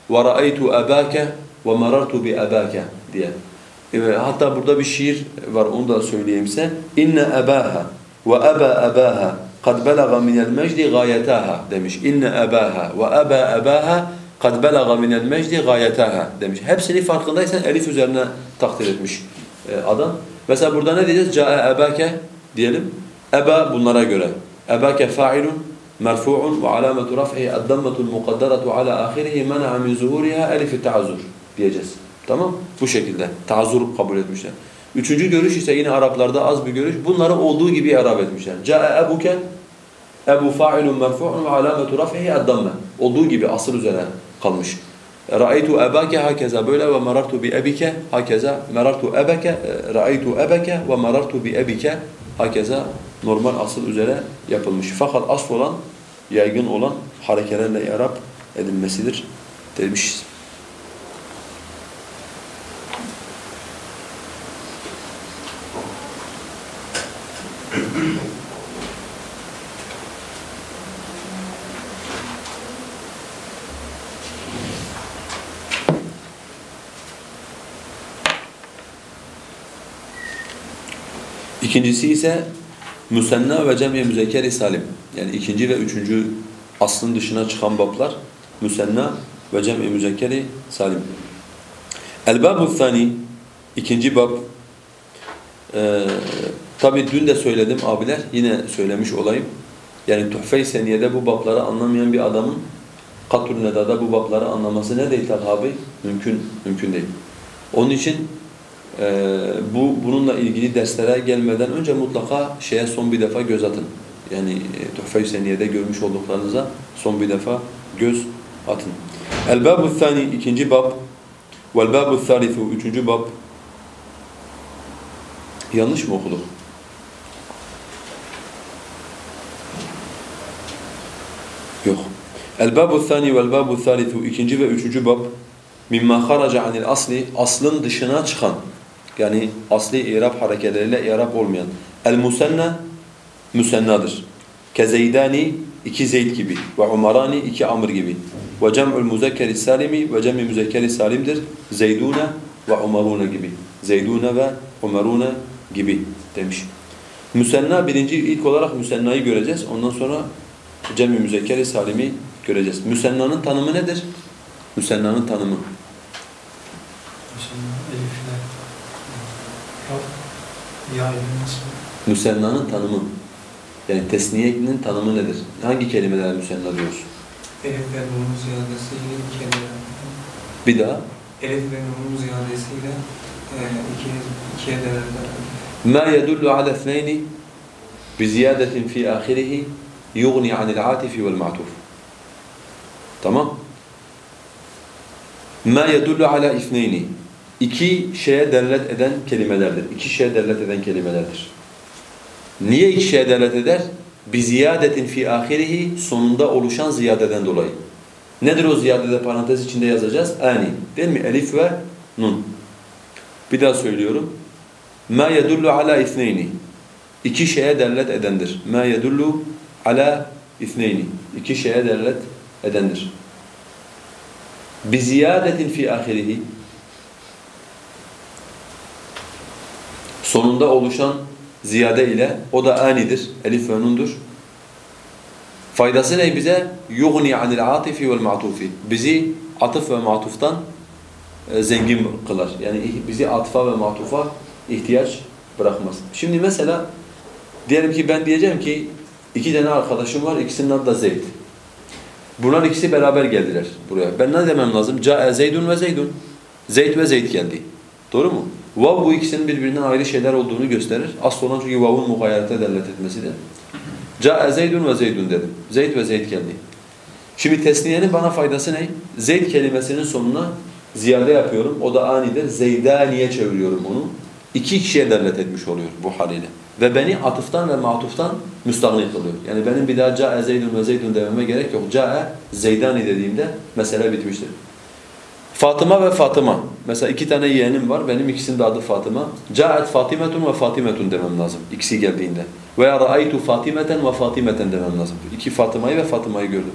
ve ra'aytu ebake ve marartu bi ebake diye. E, hatta burada bir şiir var onu da söyleyeyim size. İnne ebaha ve eba ebaha kad belaga minel mecdi gayetaha demiş. İnne ebaha ve eba ebaha kad belaga minel mecdi gayetaha demiş. Hepsini farkındaysan elif üzerine takdir etmiş e, adam. Mesela burada ne diyeceğiz? Ca'e ebake diyelim. Eba bunlara göre. Ebake fa'ilun merfu'un ve alametu raf'ihi eddammetul mukadderatu ala ahirihi mena'a min zuhuriha diyeceğiz. Tamam? Bu şekilde. Ta'zur kabul etmişler. Üçüncü görüş ise yine Araplarda az bir görüş. Bunları olduğu gibi Arap etmişler. Ca'e ebuke Ebu fa'ilun merfu'un ve alametu raf'ihi eddamme. Olduğu gibi asıl üzerine kalmış. Ra'aytu ebake hakeza böyle ve marartu bi ebike hakeza marartu ebeke ra'aytu ebeke ve marartu bi ebike hakeza normal asıl üzere yapılmış. Fakat asıl olan yaygın olan harekelerle Arap edilmesidir demişiz. İkincisi ise müsenna ve cem-i müzekkeri salim. Yani ikinci ve üçüncü aslın dışına çıkan bablar müsenna ve cem-i müzekkeri salim. El-babu thani ikinci bab ee, tabi dün de söyledim abiler yine söylemiş olayım. Yani Tuhfe-i Seniye'de bu babları anlamayan bir adamın Katul Neda'da bu babları anlaması ne değil abi? Mümkün, mümkün değil. Onun için ee, bu bununla ilgili derslere gelmeden önce mutlaka şeye son bir defa göz atın. Yani e, Tuhfe-i Seniye'de görmüş olduklarınıza son bir defa göz atın. El-Babu ikinci bab vel-Babu Thalithu üçüncü bab Yanlış mı okuduk? Yok. El-Babu Thani vel-Babu ikinci ve üçüncü bab mimma kharaca anil asli aslın dışına çıkan yani asli irab harekeleriyle irab olmayan el musenna müsennadır. Kezeydani iki Zeyd gibi ve Umarani iki Amr gibi. Ve cem'ul muzekkeri salimi ve cem'i müzekkeri salimdir. Zeydune ve Umarune gibi. Zeydune ve Umarune gibi demiş. Müsenna birinci ilk olarak müsennayı göreceğiz. Ondan sonra cem'i müzekkeri salimi göreceğiz. Müsennanın tanımı nedir? Müsennanın tanımı. Mesela Müsenna'nın tanımı. Yani tesniyekinin tanımı nedir? Hangi kelimeler müsenna diyoruz? Elif ve nunun ziyadesiyle iki kelimeler. Bir daha? Elif ve nunun ziyadesiyle e, iki, ikiye değerler. Ma yedullu ala ethneyni bi ziyadetin fi ahirihi yugni anil atifi vel ma'tuf. Tamam. Ma yedullu ala ethneyni İki şeye delalet eden kelimelerdir. İki şeye delalet eden kelimelerdir. Niye iki şeye delalet eder? Bi ziyadetin fi ahirihi sonunda oluşan ziyadeden dolayı. Nedir o ziyadede parantez içinde yazacağız? Ani. Değil mi? Elif ve nun. Bir daha söylüyorum. Ma yedullu ala ifneyni. İki şeye delalet edendir. Ma yedullu ala ifneyni. İki şeye delalet edendir. Bi ziyadetin fi ahirihi. Sonunda oluşan ziyade ile o da anidir. Elif ve nundur. Faydası ne bize? Anil atifi vel ma'tufi. Bizi atıf ve matuftan e, zengin kılar. Yani bizi atıfa ve matufa ihtiyaç bırakmaz. Şimdi mesela diyelim ki ben diyeceğim ki iki tane arkadaşım var, ikisinin adı da Zeyd. Bunlar ikisi beraber geldiler buraya. Ben ne demem lazım? Ca'e Zeydun ve Zeydun. Zeyd ve Zeyd geldi. Doğru mu? Vav bu ikisinin birbirinden ayrı şeyler olduğunu gösterir. Asıl olan çünkü vav'un muhayyerete delalet etmesidir. Ca'e Zeydun ve Zeydun dedim. Zeyd ve Zeyd geldi. Şimdi tesniyenin bana faydası ne? Zeyd kelimesinin sonuna ziyade yapıyorum. O da anidir. Zeydaniye çeviriyorum onu. İki kişiye delalet etmiş oluyor bu haliyle. Ve beni atıftan ve matuftan müstahni kılıyor. Yani benim bir daha Ca'e Zeydun ve Zeydun dememe gerek yok. Ca'e Zeydani dediğimde mesele bitmiştir. Fatıma ve Fatıma. Mesela iki tane yeğenim var. Benim ikisinin de adı Fatıma. Ca'et Fatimetun ve Fatimetun demem lazım. İkisi geldiğinde. Veya ra'aytu Fatimeten ve Fatimeten demem lazım. İki Fatıma'yı ve Fatıma'yı gördüm.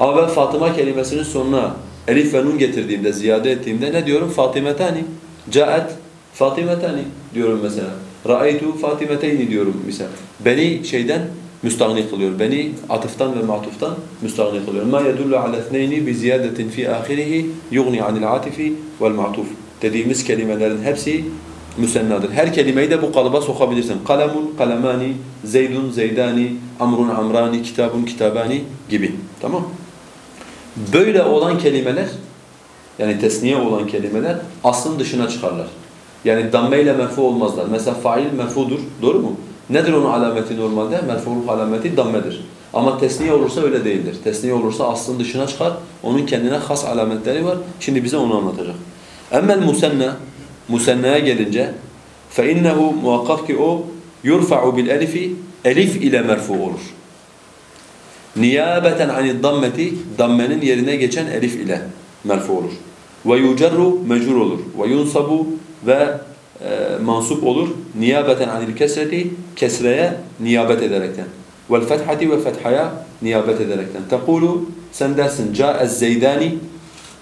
Ama ben Fatıma kelimesinin sonuna elif ve nun getirdiğimde, ziyade ettiğimde ne diyorum? Fatimetani. Ca'et Fatimetani diyorum mesela. Ra'aytu Fatimeteyni diyorum misal. Beni şeyden müstahni kılıyor. Beni atıftan ve matuftan müstahni kılıyor. Ma yedullu ala ithneyni bi ziyadetin fi ahirihi yughni anil atifi vel ma'tuf. Dediğimiz kelimelerin hepsi müsennadır. Her kelimeyi de bu kalıba sokabilirsin. Kalemun, kalemani, zeydun, zeydani, amrun, amrani, kitabun, kitabani gibi. Tamam Böyle olan kelimeler, yani tesniye olan kelimeler aslın dışına çıkarlar. Yani damme ile merfu olmazlar. Mesela fail merfudur, doğru mu? Nedir onun alameti normalde? Merfu'luk alameti dammedir. Ama tesniye olursa öyle değildir. Tesniye olursa aslın dışına çıkar. Onun kendine has alametleri var. Şimdi bize onu anlatacak. Emmel musenna, musennaya gelince فَاِنَّهُ muhakkak ki o yurfa'u bil elifi elif ile merfu olur. Niyabeten anid dammeti dammenin yerine geçen elif ile merfu olur. Ve yucerru mecrur olur. Ve yunsabu ve e, mansup olur. Niyabeten anil kesreti kesreye niyabet ederekten. Vel fethati ve fethaya niyabet ederekten. Tekulu sen dersin ca'ez zeydani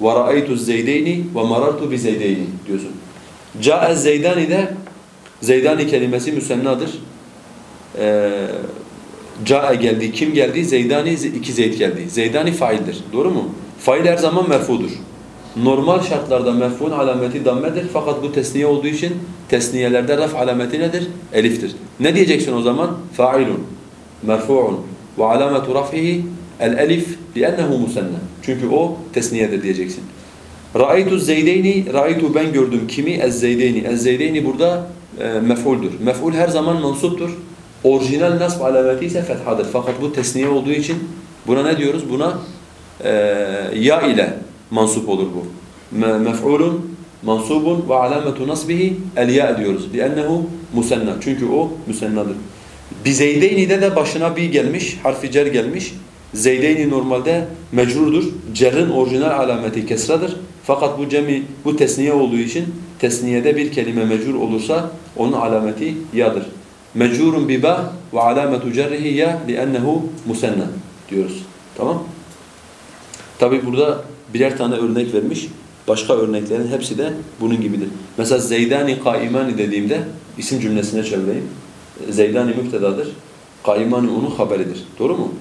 ve ra'aytu zeydeyni ve marartu bi zeydeyni diyorsun. Ca'ez zeydani de zeydani kelimesi müsennadır. Ee, Ca'e geldi. Kim geldi? Zeydani, iki Zeyd geldi. Zeydani faildir. Doğru mu? Fail her zaman merfudur. Normal şartlarda merfuun alameti dammedir. Fakat bu tesniye olduğu için tesniyelerde raf alameti nedir? Eliftir. Ne diyeceksin o zaman? Fa'ilun, merfu'un ve alametu raf'ihi el-elif li'ennehu musenna. Çünkü o tesniyedir diyeceksin. Ra'aytu zeydeyni, ra'aytu ben gördüm kimi? Ez-zeydeyni. Ez-zeydeyni burada e, mef'uldür. Mef'ul her zaman mansuptur. Orijinal nasb alameti ise fethadır. Fakat bu tesniye olduğu için buna ne diyoruz? Buna e, ya ile mansup olur bu. Me- Mef'ulun mansubun ve alametu nasbihi el-ya diyoruz. Li'ennehu musenna. Çünkü o müsennadır. Bi zeydeyni'de de başına bir gelmiş, harfi cer gelmiş. Zeydeyni normalde mecrurdur. Cerrin orijinal alameti kesradır. Fakat bu cemi, bu tesniye olduğu için tesniyede bir kelime mecrur olursa onun alameti yadır. mecurun bi ve alametu cerrihi ya li'ennehu musenna diyoruz. Tamam? Tabi burada birer tane örnek vermiş. Başka örneklerin hepsi de bunun gibidir. Mesela Zeydani kaimani dediğimde isim cümlesine çevireyim. Zeydani müptedadır. Kaimani onun haberidir. Doğru mu?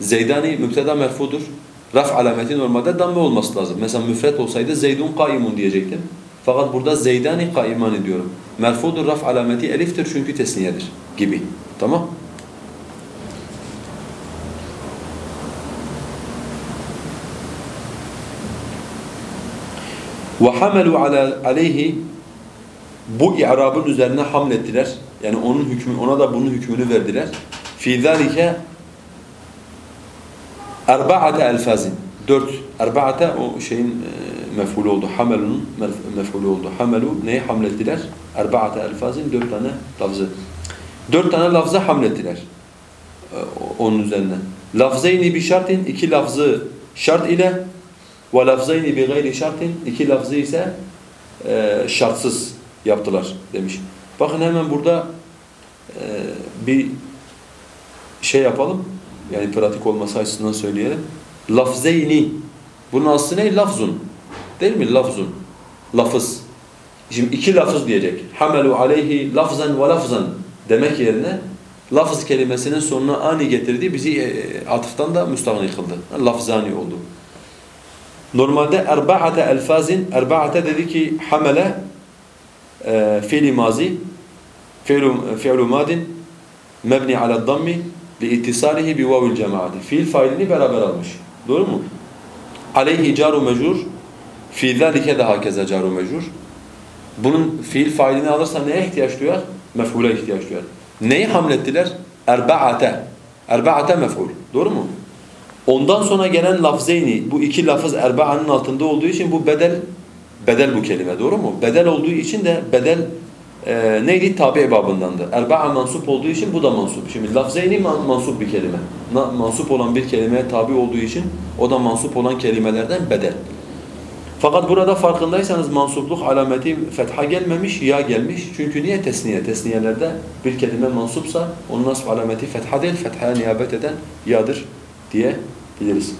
Zeydani müpteda merfudur. Raf alameti normalde damme olması lazım. Mesela müfret olsaydı Zeydun kaimun diyecektim. Fakat burada Zeydani kaimani diyorum. Merfudur raf alameti eliftir çünkü tesniyedir gibi. Tamam? Ve hamelu aleyhi bu i'rabın üzerine hamlettiler. Yani onun hükmü ona da bunun hükmünü verdiler. Fi zalike erba'ate elfazin. Dört. Erba'ate o şeyin e, mef'ulü oldu. Hamelun mef'ulü oldu. Hamelu neyi hamlettiler? Erba'ate elfazin. Dört tane lafzı. Dört tane lafzı hamlettiler. E, onun üzerine. Lafzeyni bir şartin. iki lafzı şart ile bi gayri şartin. iki lafzı ise e, şartsız yaptılar demiş. Bakın hemen burada e, bir şey yapalım. Yani pratik olması açısından söyleyelim. Lafzeyni. Bunun aslı ne? Lafzun. Değil mi? Lafzun. Lafız. Şimdi iki lafız diyecek. Hamelu aleyhi lafzan ve lafzan demek yerine lafız kelimesinin sonuna ani getirdiği bizi e, atıftan da müstahni kıldı. Lafzani oldu. Normalde erba'ate elfazin, erba'ate dedi ki hamele e, fiili mazi, fiilu, fiilu madin mebni ala dammi liittisalihi bi vavil cemaati. Fiil failini beraber almış. Doğru mu? Aleyhi caru mecrur fi zalike de caru mecrur. Bunun fiil failini alırsa neye ihtiyaç duyar? Mef'ule ihtiyaç duyar. Neyi hamlettiler? Erba'ate. Erba'ate mef'ul. Doğru mu? Ondan sonra gelen lafzeyni, bu iki lafız erba'anın altında olduğu için bu bedel, bedel bu kelime doğru mu? Bedel olduğu için de bedel e, neydi? Tabi babındandı. Erba'a mansup olduğu için bu da mansup. Şimdi lafzeyni man, mansup bir kelime. Na, mansup olan bir kelimeye tabi olduğu için o da mansup olan kelimelerden bedel. Fakat burada farkındaysanız mansupluk alameti fetha gelmemiş, ya gelmiş. Çünkü niye tesniye? Tesniyelerde bir kelime mansupsa onun nasb alameti fetha değil, fethaya niyabet eden yadır diye biliriz.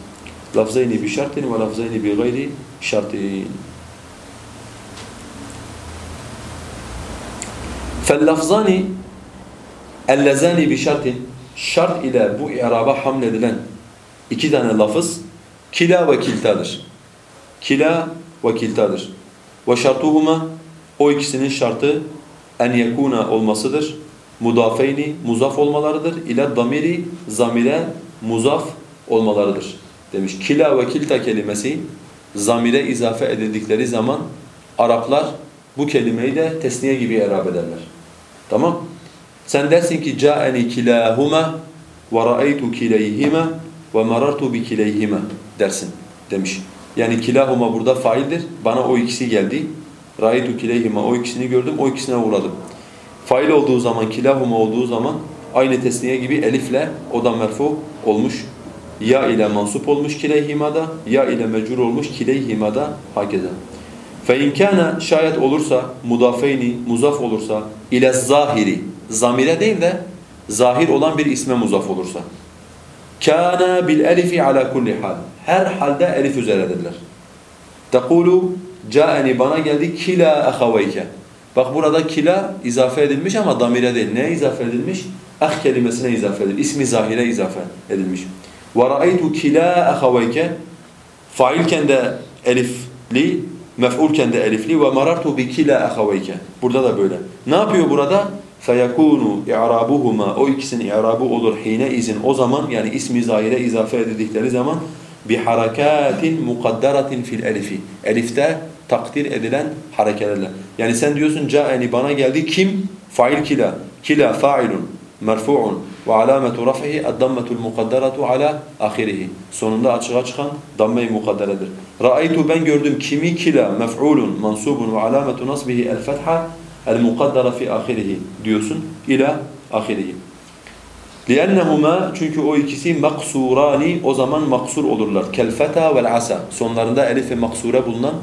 Lafzayni bi şartin ve lafzayni bi gayri şartin. Fellafzani ellezani bi şartin şart ile bu i'raba hamledilen iki tane lafız kila ve kiltadır. Kila ve kiltadır. Ve şartuhuma o ikisinin şartı en yekuna olmasıdır. Mudafeyni muzaf olmalarıdır. İle damiri zamire muzaf olmalarıdır demiş. Kila ve kilta kelimesi zamire izafe edildikleri zaman Araplar bu kelimeyi de tesniye gibi i'rab ederler. Tamam? Sen dersin ki ca'eni kilahuma ve ra'aytu kileyhima ve marartu bi kileyhima dersin demiş. Yani kilahuma burada faildir. Bana o ikisi geldi. Ra'aytu kileyhima o ikisini gördüm, o ikisine uğradım. Fail olduğu zaman, kilahuma olduğu zaman aynı tesniye gibi elifle o da merfu olmuş ya ile mansup olmuş kileyhimada ya ile mecrur olmuş kileyhimada hakeza. Fe inkâne şayet olursa mudafeyni muzaf olursa ile zahiri zamire değil de zahir olan bir isme muzaf olursa. Kana bil elifi ala kulli hal. Her halde elif üzeredirler. Tekulu caeni bana geldi kila ahaveyke. Bak burada kila izafe edilmiş ama damire değil. Neye izafe edilmiş? Ah kelimesine izafe edilmiş. İsmi zahire izafe edilmiş. وَرَأَيْتُ kila ahaveyke Failken de elifli, mef'ulken de elifli ve marartu bi kila ahaveyke. Burada da böyle. Ne yapıyor burada? فَيَكُونُ اِعْرَابُهُمَا O ikisinin i'rabı olur hine izin. O zaman yani ismi zahire izafe edildikleri zaman biharakatin mukaddaratin fil elifi. Elifte takdir edilen harekelerle. Yani sen diyorsun ca'eni bana geldi kim? Fail kila. Kila fa'ilun merfu'un ve alametu raf'ihi ad-dammetul mukaddaratu ala ahirihi. Sonunda açığa çıkan damme-i mukadderedir. Ra'aytu ben gördüm kimi kila mef'ulun mansubun ve alametu nasbihi el-fetha el-mukaddara fi ahirihi diyorsun ila ahirihi. لِأَنَّهُمَا Çünkü o ikisi maksurani o zaman maksur olurlar. Kel feta vel asa. Sonlarında elif ve maksure bulunan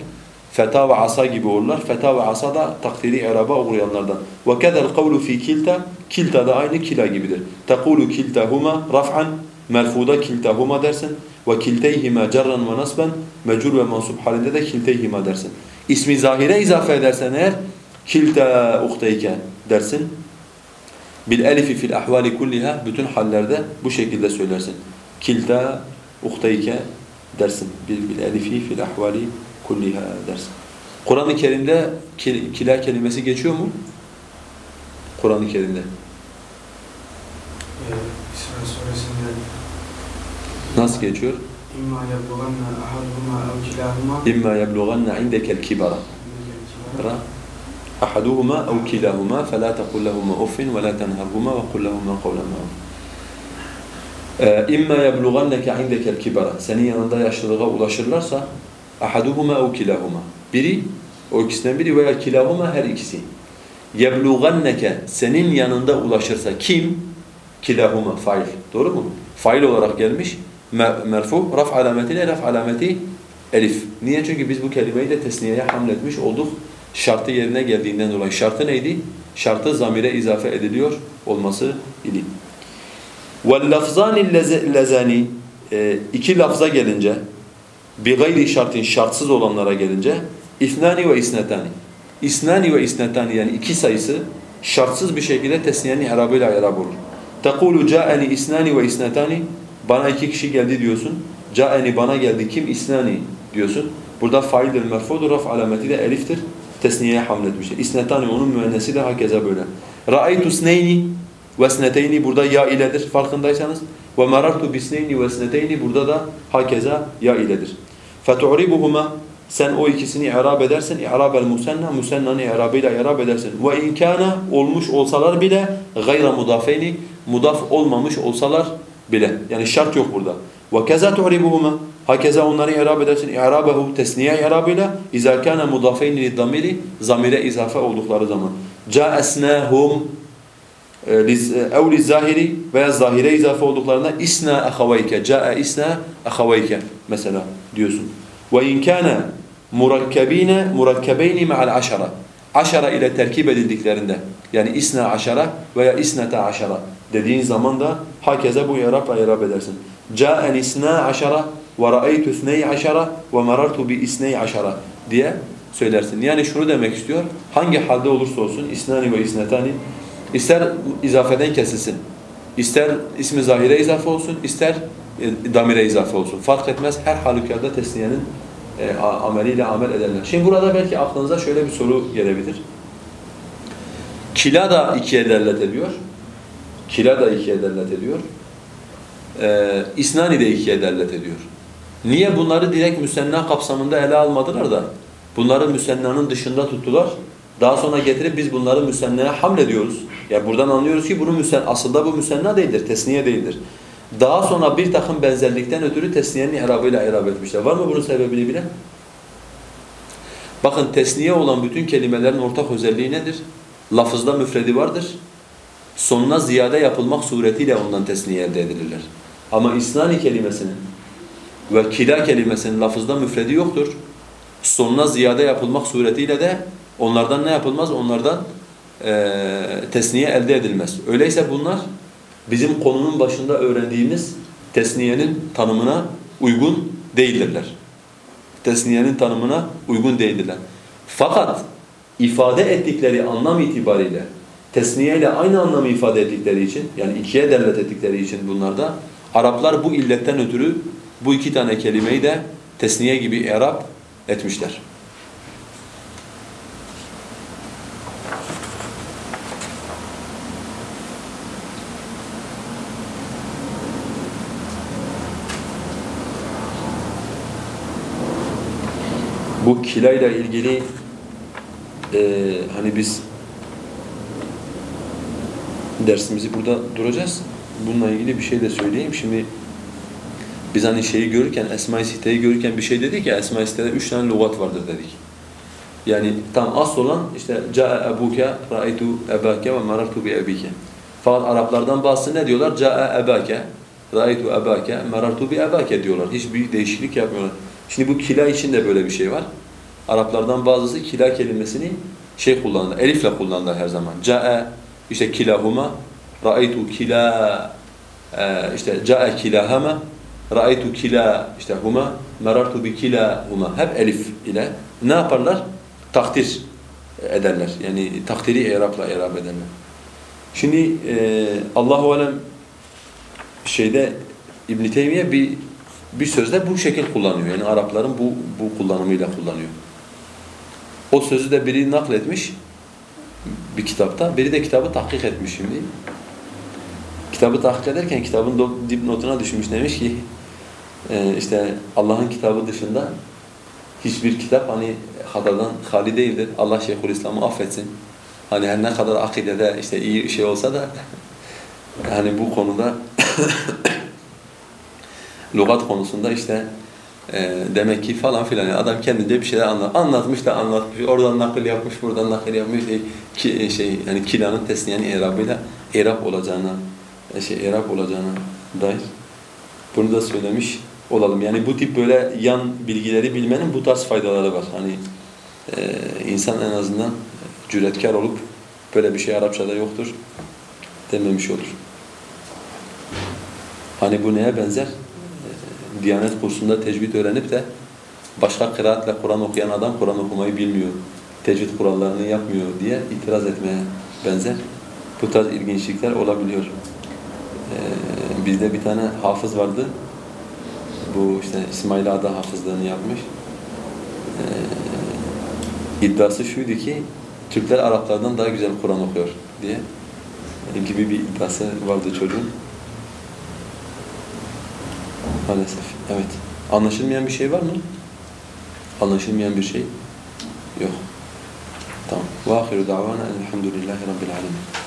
Feta ve asa gibi olurlar. Feta ve asa da takdiri i'raba uğrayanlardan. Ve kedel kavlu fi kilta. Kilta da aynı kila gibidir. Tekulu kiltahuma raf'an. Merfuda kiltahuma dersin. Ve kilteyhima cerran ve nasben. Mecur ve mansub halinde de kilteyhima dersin. İsmi zahire izafe edersen eğer kilta uhteyke dersin. Bil elifi fil ahvali kulliha bütün hallerde bu şekilde söylersin. Kilta uhteyke dersin. Bil, bil elifi fil ahvali kulliha dersin. Kur'an-ı Kerim'de kil- kila kelimesi geçiyor mu? Kur'an-ı Kerim'de. Ee, İsra suresinde Nasıl geçiyor? İmma yablughanna ahaduhuma ev kilahuma İmma yeblughanna indekel kibara. Ra ahaduhuma ev kilahuma fela tekul lehuma uffin ve la tenharhuma ve kul lehuma kavlen ma'ruf. İmma yeblughannaka indekel kibara. Senin yanında yaşlılığa ulaşırlarsa ahaduhuma ev kilahuma. Biri o ikisinden biri veya kilahuma her ikisi. Yeblughannaka senin yanında ulaşırsa kim? Kilahuma fail. Doğru mu? Fail olarak gelmiş. Me- Merfu raf alametiyle raf alameti elif. Niye? Çünkü biz bu kelimeyi de tesniyeye hamletmiş olduk. Şartı yerine geldiğinden dolayı. Şartı neydi? Şartı zamire izafe ediliyor olması idi. وَاللَّفْزَانِ اللَّذَانِ e, iki lafza gelince bi gayri şartın şartsız olanlara gelince isnani ve isnetani. İsnani ve isnetani yani iki sayısı şartsız bir şekilde tesniyenin i'rabıyla i'rab olur. Tekulu ca'ani isnani ve isnetani bana iki kişi geldi diyorsun. Ca'ani bana geldi kim isnani diyorsun. Burada faildir merfudur raf alameti de eliftir. Tesniyeye hamletmiştir. İsnetani onun müennesi de hakeza böyle. Ra'aytu sneyni ve sneteyni burada ya iledir farkındaysanız. Ve marartu bisneyni ve sneteyni burada da hakeza ya iledir. Fetu'ribuhuma sen o ikisini i'rab edersin. İ'rabel musenna, musennanı i'rabıyla i'rab edersin. İn kana olmuş olsalar bile gayra mudafeyni, mudaf olmamış olsalar bile. Yani şart yok burada. Keza tu'ribuhuma Hakeza onları i'rab edersin. İ'rabehu tesniye i'rabıyla izâ kâne mudafeyni lid-damiri zamire izafe oldukları zaman. Câesnâhum ev lizzahiri veya zahire izafe olduklarında isna ahavayke, ca'e isna ahavayke mesela diyorsun. Ve in kana murakkabine murakkebeyni ma'al aşara. Aşara ile terkip edildiklerinde yani isna aşara veya isneta aşara dediğin zaman da hakeza bu i'rabla i'rab edersin. Ca'en isna aşara ve ra'aytu ithney aşara ve marartu bi isney aşara diye söylersin. Yani şunu demek istiyor. Hangi halde olursa olsun isnani ve isnetani ister izafeden kesilsin, ister ismi zahire izafe olsun, ister damire izafe olsun. Fark etmez her halükarda tesniyenin e, ameliyle amel ederler. Şimdi burada belki aklınıza şöyle bir soru gelebilir. Kila da ikiye derlet ediyor. Kila da ikiye derlet ediyor. E, isnani de ikiye derlet ediyor. Niye bunları direkt müsenna kapsamında ele almadılar da bunları müsennanın dışında tuttular? Daha sonra getirip biz bunları müsennaya hamlediyoruz. Yani buradan anlıyoruz ki bunu müsen aslında bu müsenna değildir, tesniye değildir. Daha sonra bir takım benzerlikten ötürü tesniyenin i'rabıyla i'rab etmişler. Var mı bunun sebebini bilen? Bakın tesniye olan bütün kelimelerin ortak özelliği nedir? Lafızda müfredi vardır. Sonuna ziyade yapılmak suretiyle ondan tesniye elde edilirler. Ama isnani kelimesinin ve kila kelimesinin lafızda müfredi yoktur. Sonuna ziyade yapılmak suretiyle de onlardan ne yapılmaz? Onlardan eee tesniye elde edilmez. Öyleyse bunlar bizim konunun başında öğrendiğimiz tesniyenin tanımına uygun değildirler. Tesniyenin tanımına uygun değildirler. Fakat ifade ettikleri anlam itibariyle tesniye ile aynı anlamı ifade ettikleri için yani ikiye derlet ettikleri için bunlarda Araplar bu illetten ötürü bu iki tane kelimeyi de tesniye gibi i'rab etmişler. Bu kilayla ilgili eee hani biz dersimizi burada duracağız. Bununla ilgili bir şey de söyleyeyim. Şimdi biz hani şeyi görürken, Esma-i Site'yi görürken bir şey dedik ya, Esma-i Site'de üç tane lügat vardır dedik. Yani tam asıl olan işte Câe ebuke, ra'aytu ebâke ve marartu bi ebike. Fakat Araplardan bazısı ne diyorlar? Câe ebâke, ra'aytu ebâke, marartu bi ebâke diyorlar. Hiçbir değişiklik yapmıyorlar. Şimdi bu kila için de böyle bir şey var. Araplardan bazısı kila kelimesini şey kullanırlar, elifle kullanırlar her zaman. Ca'e, işte kilahuma, ra'aytu kila, e, işte ca'e kilahama, ra'aytu kila, işte huma, merartu bi kilahuma. Hep elif ile ne yaparlar? Takdir ederler. Yani takdiri i'rabla i'rab ederler. Şimdi e, Allahu alem şeyde İbn Teymiye bir bir sözde bu şekil kullanıyor. Yani Arapların bu bu kullanımıyla kullanıyor. O sözü de biri nakletmiş bir kitapta, biri de kitabı tahkik etmiş şimdi. Kitabı tahkik ederken kitabın dipnotuna düşmüş demiş ki e, işte Allah'ın kitabı dışında hiçbir kitap hani hatadan hali değildir. Allah Şeyhülislam'ı affetsin. Hani her ne kadar akidede işte iyi şey olsa da hani bu konuda lügat konusunda işte e, demek ki falan filan yani adam kendince bir şeyler anlat, anlatmış da anlatmış. Oradan nakil yapmış, buradan nakil yapmış. E, ki, şey yani kilanın tesniyenin irabıyla irab olacağına e, şey irab olacağına dair bunu da söylemiş olalım. Yani bu tip böyle yan bilgileri bilmenin bu tarz faydaları var. Hani e, insan en azından cüretkar olup böyle bir şey Arapçada yoktur dememiş olur. Hani bu neye benzer? Diyanet kursunda tecvid öğrenip de başka kıraatle Kur'an okuyan adam Kur'an okumayı bilmiyor. Tecvid kurallarını yapmıyor diye itiraz etmeye benzer. Bu tarz ilginçlikler olabiliyor. Ee, bizde bir tane hafız vardı. Bu işte İsmail Ada hafızlığını yapmış. Ee, iddiası şuydu ki Türkler Araplardan daha güzel Kur'an okuyor diye gibi bir iddiası vardı çocuğun. Maalesef. Evet. Anlaşılmayan bir şey var mı? Anlaşılmayan bir şey yok. Tamam. Ve ahiru davana elhamdülillahi rabbil alemin.